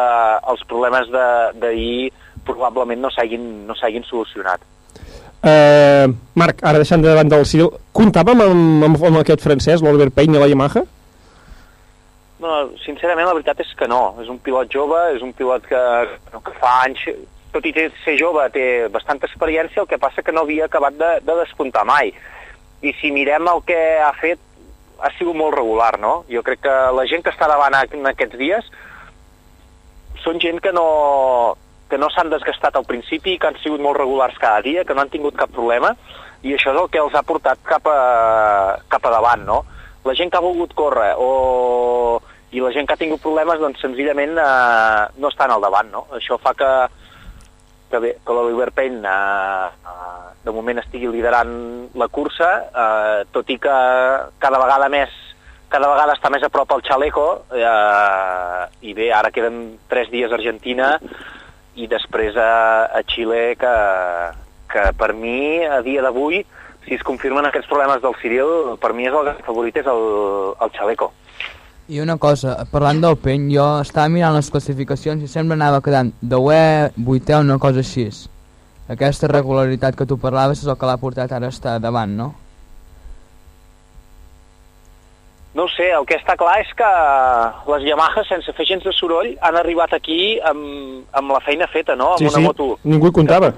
els problemes de- d'ahir probablement no s'hagin no solucionat. Eh, Marc, ara deixant de banda el Cyril, comptàvem amb, amb, amb aquest francès, l'Oliver Payne i la Yamaha? No, sincerament la veritat és que no. És un pilot jove, és un pilot que, que fa anys, tot i ser jove, té bastanta experiència, el que passa que no havia acabat de, de despuntar mai. I si mirem el que ha fet, ha sigut molt regular, no? Jo crec que la gent que està davant en aquests dies són gent que no, que no s'han desgastat al principi, que han sigut molt regulars cada dia, que no han tingut cap problema, i això és el que els ha portat cap a, cap a davant, no? La gent que ha volgut córrer o... i la gent que ha tingut problemes, doncs senzillament eh, no estan al davant, no? Això fa que, que, bé, que l'Oliver Payne eh, eh, de moment estigui liderant la cursa, eh, tot i que cada vegada més cada vegada està més a prop al xaleco eh, i bé, ara queden tres dies a Argentina i després a, a Xile que, que per mi a dia d'avui si es confirmen aquests problemes del Cyril per mi és el favorit és el, el xaleco I una cosa, parlant del peny, jo estava mirant les classificacions i sempre anava quedant 10è, 8è o una cosa així. Aquesta regularitat que tu parlaves és el que l'ha portat ara a estar davant, no? No sé, el que està clar és que les Yamaha, sense fer gens de soroll, han arribat aquí amb, amb la feina feta, no? Amb Sí, una sí, moto ningú hi comptava.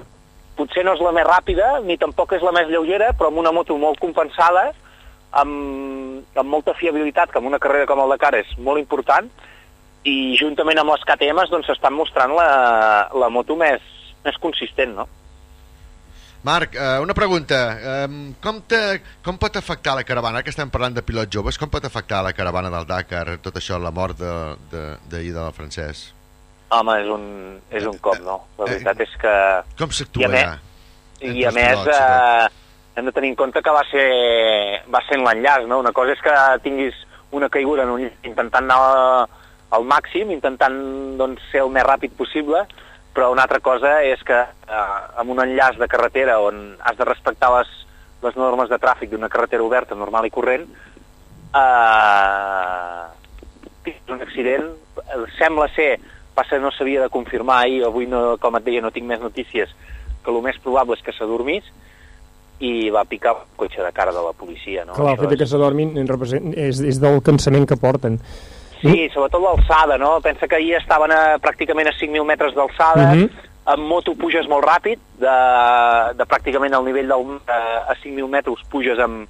potser no és la més ràpida, ni tampoc és la més lleugera, però amb una moto molt compensada, amb, amb molta fiabilitat, que en una carrera com el Dakar és molt important, i juntament amb les KTMs doncs s'estan mostrant la, la moto més, més consistent, no? Marc, eh, una pregunta. Eh, com, te, com pot afectar la caravana, ara que estem parlant de pilots joves, com pot afectar la caravana del Dakar, tot això, la mort d'ahir de, de, de del francès? Home, és un, és un cop, no? La veritat és que... Com I a més? I a més, eh, hem de tenir en compte que va ser, va ser en l'enllaç, no? Una cosa és que tinguis una caiguda en un, intentant anar al màxim, intentant doncs, ser el més ràpid possible, però una altra cosa és que eh, amb un enllaç de carretera on has de respectar les, les normes de tràfic d'una carretera oberta, normal i corrent, eh, tens un accident, eh, sembla ser, passa no s'havia de confirmar ahir, avui no, com et deia no tinc més notícies, que el més probable és que s'adormís i va picar el cotxe de cara de la policia. No? Clar, el fet de que s'adormin és, és del cansament que porten. Sí, sobretot l'alçada, no? Pensa que ahir estaven a, pràcticament a 5.000 metres d'alçada, Mhm. amb moto puges molt ràpid, de, de pràcticament al nivell del, eh, a 5.000 metres puges amb,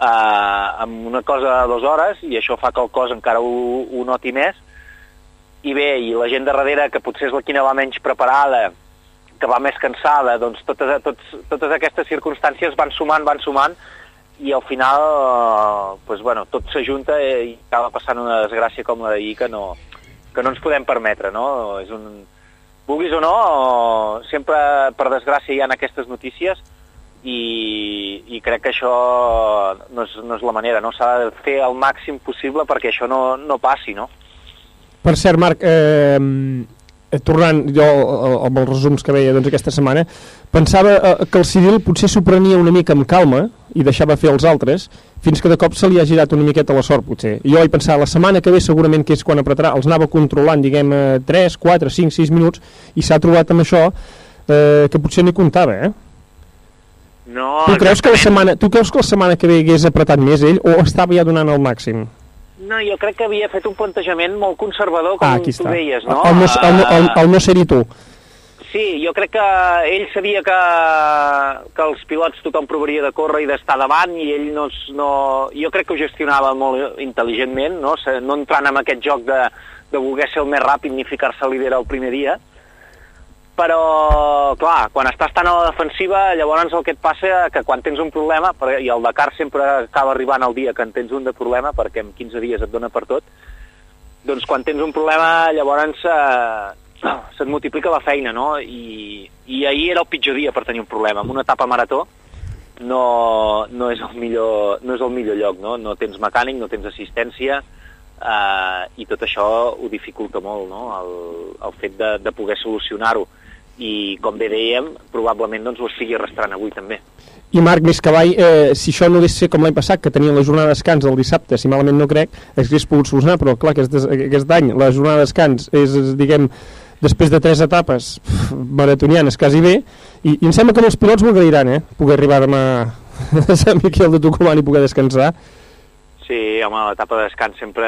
eh, amb una cosa de dues hores, i això fa que el cos encara ho, ho noti més. I bé, i la gent de darrere, que potser és la quina va menys preparada, que va més cansada, doncs totes, tots, totes aquestes circumstàncies van sumant, van sumant, i al final eh, pues, bueno, tot s'ajunta i acaba passant una desgràcia com la d'ahir que no, que no ens podem permetre no? és un, vulguis o no sempre per desgràcia hi ha aquestes notícies i, i crec que això no és, no és la manera no? s'ha de fer el màxim possible perquè això no, no passi no? Per cert, Marc, eh, eh, tornant jo eh, amb els resums que veia doncs, aquesta setmana, pensava eh, que el Cyril potser s'ho prenia una mica amb calma i deixava fer els altres, fins que de cop se li ha girat una miqueta la sort, potser. Jo vaig pensar, la setmana que ve segurament que és quan apretarà, els anava controlant, diguem, eh, 3, 4, 5, 6 minuts, i s'ha trobat amb això eh, que potser ni comptava, eh? No, tu, creus que la setmana, tu creus que la setmana que ve hagués apretat més ell o estava ja donant el màxim? No, jo crec que havia fet un plantejament molt conservador, com ah, tu està. deies, no? El, no, el, el, el no ser-hi tu. Sí, jo crec que ell sabia que, que els pilots tothom provaria de córrer i d'estar davant i ell no, no... Jo crec que ho gestionava molt intel·ligentment, no, no entrant en aquest joc de, de voler ser el més ràpid ni ficar-se a líder el primer dia. Però, clar, quan estàs tan a la defensiva, llavors el que et passa que quan tens un problema, i el Dakar sempre acaba arribant el dia que en tens un de problema, perquè en 15 dies et dona per tot, doncs quan tens un problema llavors eh, se't multiplica la feina, no? I, I ahir era el pitjor dia per tenir un problema. En una etapa marató no, no, és el millor, no és el millor lloc, no? No tens mecànic, no tens assistència eh, i tot això ho dificulta molt, no? El, el fet de, de poder solucionar-ho. I com bé dèiem, probablement doncs, ho estigui arrastrant avui també. I Marc, més que avall, eh, si això no hagués ser com l'any passat, que tenien la jornada de descans el dissabte, si malament no crec, es hagués pogut solucionar, però clar, aquest, aquest any la jornada de descans és, diguem, després de tres etapes maratonianes quasi bé, i, i em sembla que molts pilots ho agrairan, eh? Poder arribar a Sant Miquel de Tucumán i poder descansar. Sí, home, l'etapa de descans sempre...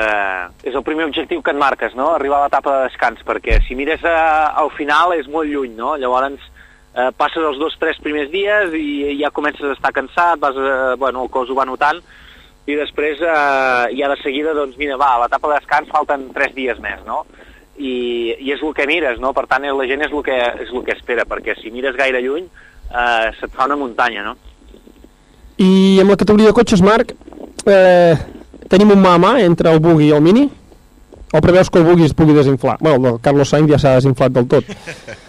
És el primer objectiu que et marques, no?, arribar a l'etapa de descans, perquè si mires a, al final és molt lluny, no? Llavors eh, passes els dos, tres primers dies i ja comences a estar cansat, vas, eh, bueno, el cos ho va notant, i després eh, ja de seguida, doncs mira, va, a l'etapa de descans falten tres dies més, no? I, i és el que mires, no? Per tant, la gent és el que, és el que espera, perquè si mires gaire lluny eh, se't fa una muntanya, no? I amb la categoria de cotxes, Marc, eh, tenim un mà a mà entre el bugui i el mini? O preveus que el bugui es pugui desinflar? Bueno, el Carlos Sainz ja s'ha desinflat del tot.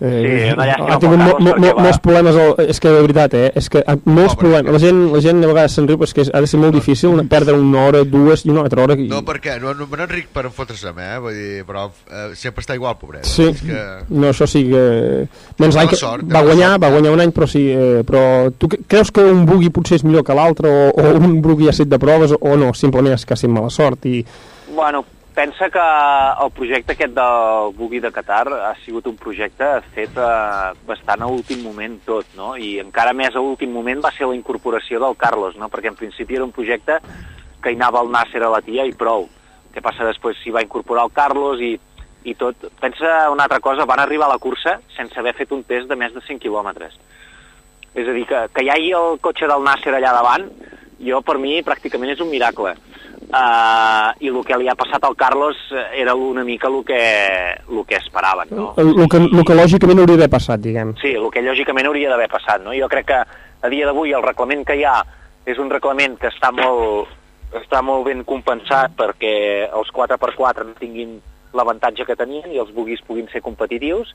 Eh, Sí, ha tingut mo, mo, mo, molts problemes, el, és que de veritat, eh, és que eh, molts problemes, la gent, la gent a vegades se'n riu, però és que és, ha de ser molt difícil una, perdre una hora, dues i una altra hora. I... No, perquè no, no, no Enric per enfotre's amb, eh? Vull dir, però eh, sempre està igual, pobret. Sí, És que... no, això sí que... Menys l'any la que sort, va guanyar, sort. va guanyar un any, però sí, eh, però tu cre- creus que un bugui potser és millor que l'altre, o, o un bugui ha set de proves, o no, simplement és que ha sigut mala sort i... Bueno, pensa que el projecte aquest del bugui de Qatar ha sigut un projecte fet eh, bastant a últim moment tot, no? I encara més a últim moment va ser la incorporació del Carlos, no? Perquè en principi era un projecte que hi anava el Nasser a la tia i prou. Què passa després? S'hi va incorporar el Carlos i, i tot. Pensa una altra cosa, van arribar a la cursa sense haver fet un test de més de 100 quilòmetres. És a dir, que, que hi hagi el cotxe del Nasser allà davant, jo per mi pràcticament és un miracle. Uh, I el que li ha passat al Carlos eh, era una mica el que, el que esperaven, no? El, el, que, el que lògicament hauria d'haver passat, diguem. Sí, el que lògicament hauria d'haver passat, no? Jo crec que a dia d'avui el reglament que hi ha és un reglament que està molt, està molt ben compensat perquè els 4x4 no tinguin l'avantatge que tenien i els buguis puguin ser competitius,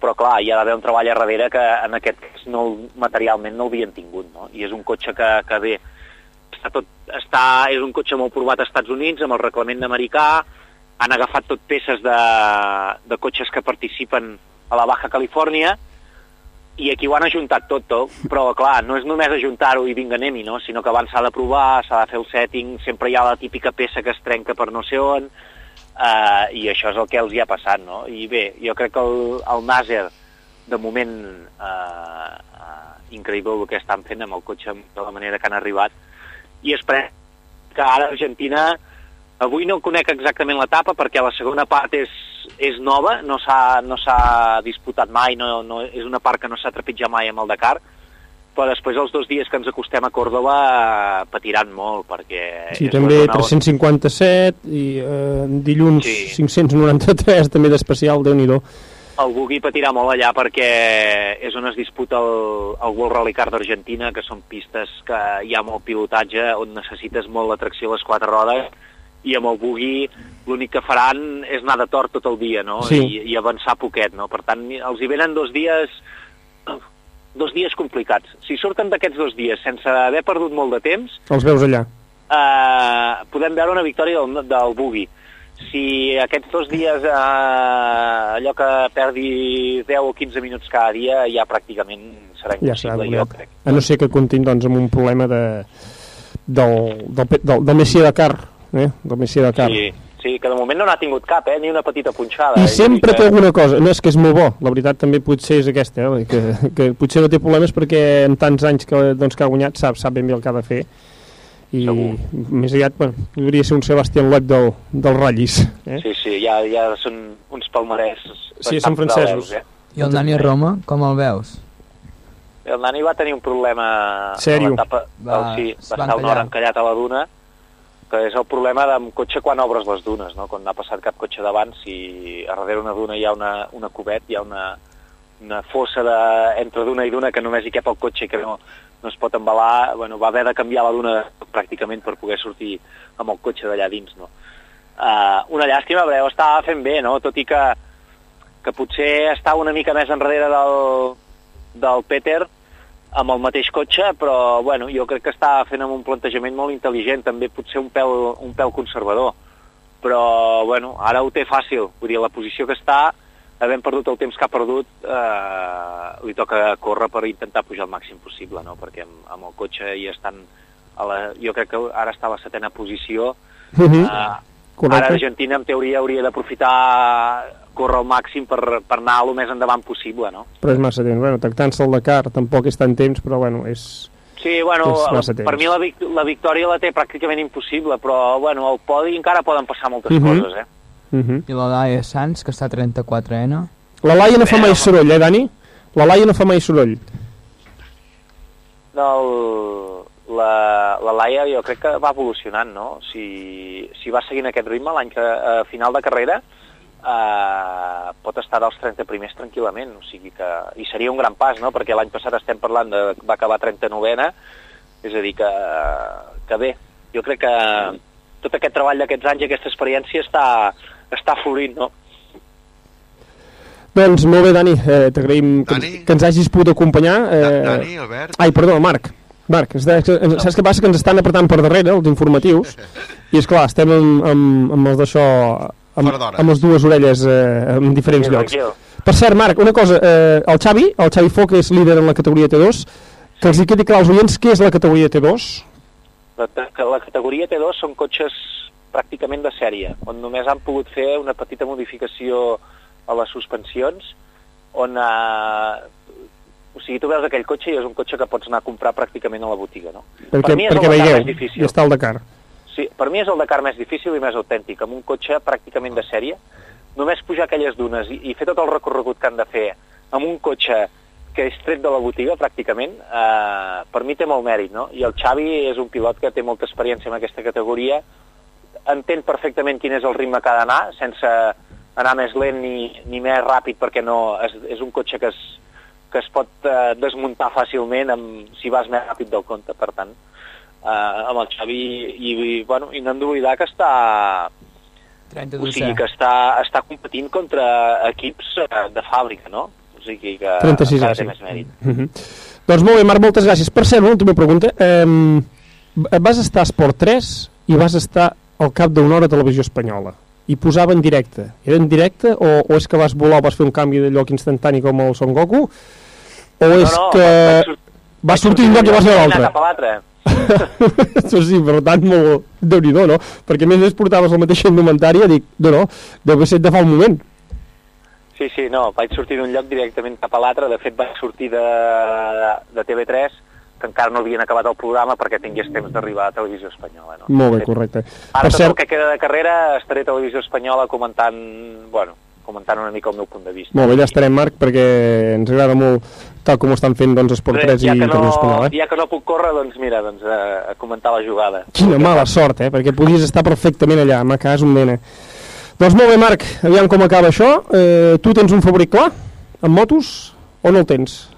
però clar, hi ha d'haver un treball a darrere que en aquest cas no, materialment no l'havien tingut, no? I és un cotxe que, que bé, està tot, està, és un cotxe molt provat als Estats Units amb el reglament americà, han agafat tot peces de, de cotxes que participen a la Baja Califòrnia i aquí ho han ajuntat tot, tot, però clar, no és només ajuntar-ho i vinga anem-hi, no? sinó que abans s'ha de provar, s'ha de fer el setting, sempre hi ha la típica peça que es trenca per no sé on, eh, i això és el que els hi ha passat, no? I bé, jo crec que el, el Nasser, de moment, eh, eh, increïble el que estan fent amb el cotxe de la manera que han arribat, i esperem que ara Argentina avui no conec exactament l'etapa perquè la segona part és, és nova, no s'ha no disputat mai, no, no, és una part que no s'ha trepitjat mai amb el Dakar, però després els dos dies que ens acostem a Còrdoba eh, patiran molt perquè... Sí, també la zona on- 357 i eh, dilluns Sí. 593 també d'especial, déu nhi El Bugui patirà molt allà perquè és on es disputa el, el World Rally Car d'Argentina, que són pistes que hi ha molt pilotatge, on necessites molt l'atracció a les quatre rodes, i amb el Bugui l'únic que faran és anar de tort tot el dia, no? Sí. I, I avançar poquet, no? Per tant, els hi venen dos dies dos dies complicats. Si surten d'aquests dos dies sense haver perdut molt de temps, Els veus allà. eh, podem veure una victòria del, del Bugui. Si aquests dos dies eh, allò que perdi 10 o 15 minuts cada dia ja pràcticament serà Ja serà impossible, jo crec. A no ser que comptin doncs, amb un problema de, del, del, del, del Messi de Car, eh? del Messi de Car. Sí, sí, que de moment no n'ha tingut cap, eh? ni una petita punxada. I dir sempre que- té alguna cosa, no és que és molt bo, la veritat també potser és aquesta, eh? que, que potser no té problemes perquè en tants anys que, doncs, que ha guanyat sap, sap ben bé el que ha de fer i més aviat bueno, podria ser un Sebastián Loeb del, dels ratllis eh? Sí, sí, ja, ja són uns palmarès Sí, són francesos. eh? I el Dani Roma, com el veus? El Nani va tenir un problema Sèrio? a l'etapa... Va- Va, sí, va estar una hora encallat a la duna, que és el problema d'un cotxe quan obres les dunes, no? Quan no ha passat cap cotxe davant, si a darrere una duna hi ha una, una cubet, hi ha una, una fossa de, entre duna i duna que només hi cap el cotxe que no, no es pot embalar, bueno, va haver de canviar la duna pràcticament per poder sortir amb el cotxe d'allà dins, no? Uh, una llàstima, però estava fent bé, no? Tot i que, que potser està una mica més enrere del, del Peter amb el mateix cotxe, però bueno, jo crec que està fent amb un plantejament molt intel·ligent, també potser un pèl, un pèl conservador. Però bueno, ara ho té fàcil, vull dir, la posició que està havent perdut el temps que ha perdut, eh, li toca córrer per intentar pujar el màxim possible, no? perquè amb, amb el cotxe ja estan a la, jo crec que ara està a la setena posició. Mhm. Eh, Correcte. ara Argentina, en teoria, hauria d'aprofitar córrer al màxim per, per anar el més endavant possible, no? Però és massa temps. Bueno, tractant-se el Dakar tampoc és tant temps, però bueno, és... Sí, bueno, És per mi la, vic la victòria la té pràcticament impossible, però bueno, al podi encara poden passar moltes Mhm. coses, eh? Uh -huh. I la Laia Sanz, que està a 34ena. La Laia no fa mai soroll, eh, Dani? La Laia no fa mai soroll. No, el, la, la Laia jo crec que va evolucionant, no? Si, si va seguint aquest ritme, l'any que a final de carrera eh, pot estar als 30 primers tranquil·lament, o sigui que... I seria un gran pas, no? Perquè l'any passat estem parlant de... va acabar 39ena, és a dir que, que bé, jo crec que tot aquest treball d'aquests anys i aquesta experiència està, està florint, no? Doncs molt bé, Dani, eh, t'agraïm que, ens- que ens hagis pogut acompanyar. Eh... Dani, Albert? Ai, perdó, Marc. Marc, saps què passa? Que ens estan apretant per darrere, els informatius, i és clar, estem amb, amb, amb els d'això, amb, amb les dues orelles eh, en diferents Sí, llocs. tranquil. Per cert, Marc, una cosa, eh, el Xavi, el Xavi Foc és líder en la categoria T2, que els hi quedi clar als oients què és la categoria T2. La, la categoria T2 són cotxes pràcticament de sèrie, on només han pogut fer una petita modificació a les suspensions, on... Eh, o sigui, tu veus aquell cotxe i és un cotxe que pots anar a comprar pràcticament a la botiga, no? Perquè, per mi és perquè el veieu, més difícil. i està al Dakar. Sí, per mi és el Dakar més difícil i més autèntic, amb un cotxe pràcticament de sèrie. Només pujar aquelles dunes i, i fer tot el recorregut que han de fer amb un cotxe que és tret de la botiga, pràcticament, eh, per mi té molt mèrit, no? I el Xavi és un pilot que té molta experiència en aquesta categoria, entén perfectament quin és el ritme que ha d'anar, sense anar més lent ni, ni més ràpid, perquè no, és, és un cotxe que es, que es pot eh, desmuntar fàcilment amb, si vas més ràpid del compte, per tant, eh, amb el Xavi, i, i, bueno, i no hem d'oblidar que està, 32 o sigui, que està, està competint contra equips eh, de fàbrica, no? O sigui que 36 encara anys. té més mèrit. Mm -hmm. Doncs molt bé, Marc, moltes gràcies. Per cert, una última pregunta. Eh, vas estar a Esport 3 i vas estar al cap d'una hora a Televisió Espanyola i posava en directe. Era en directe o, o és que vas volar o vas fer un canvi de lloc instantani com el Son Goku? O és no, que sur- vas sortir d'un lloc i vas anar a l'altre? Això sí, per tant, molt... déu nhi no? Perquè a més a més portaves la mateixa indumentària, dic, no, no, deu haver set de fa un moment. Sí, sí, no, vaig sortir d'un lloc directament cap a l'altre, de fet vaig sortir de, de TV3, que encara no havien acabat el programa perquè tingués temps d'arribar a Televisió Espanyola. No? Molt bé, correcte. Ara Per tot cert, el que queda de carrera estaré a Televisió Espanyola comentant, bueno, comentant una mica el meu punt de vista. molt bé, ja estarem, Marc, perquè ens agrada molt tal com estan fent doncs, Esport 3 ja, i que Televisió no, Espanyola. Eh? ja que no puc córrer, doncs mira, doncs, a, a comentar la jugada. Quina mala sort, eh? Perquè podies estar perfectament allà, me cas un nena. Doncs molt bé, Marc, aviam com acaba això. Eh, tu tens un favorit clar, amb motos, o no el tens?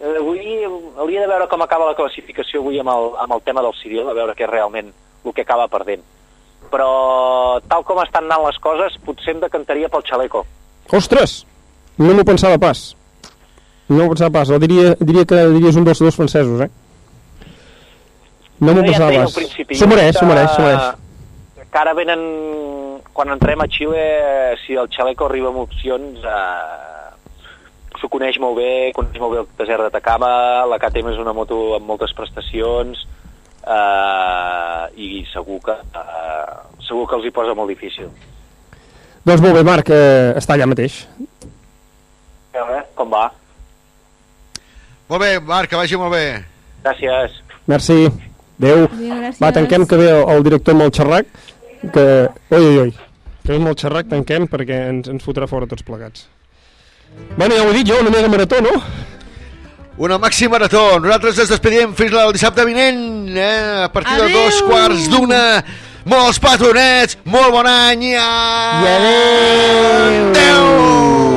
Eh, Avui hauria de veure com acaba la classificació avui amb el, amb el tema del Cyril, a veure què és realment el que acaba perdent. Però tal com estan anant les coses, potser em decantaria pel xaleco. Ostres, no m'ho pensava pas. No m'ho pensava pas, o diria, diria que diries un dels dos francesos, eh? No m'ho pensava pas. S'ho mereix, s'ho mereix, s'ho mereix. Que ara venen, quan entrem a Xile, si el xaleco arriba amb opcions, eh, s'ho coneix molt bé, coneix molt bé el desert d'Atacama, la KTM és una moto amb moltes prestacions, eh, i segur que, eh, segur que els hi posa molt difícil. Doncs molt bé, Marc, eh, està allà mateix. A veure, com va? Molt bé, Marc, que vagi molt bé. Gràcies. Merci. Adéu. Adéu, gràcies. Va, tanquem que ve el, el director amb el xerrac. Que... Oi, oi, oi. Que ve amb el xerrac, tanquem perquè ens, ens fotrà fora tots plegats. Bueno, ja ho he dit jo, una mega marató, no? Una màxima marató. Nosaltres ens despedim fins al dissabte vinent, eh? a partir de Adéu. dos quarts d'una. Molts petonets, molt bon any i, I adéu.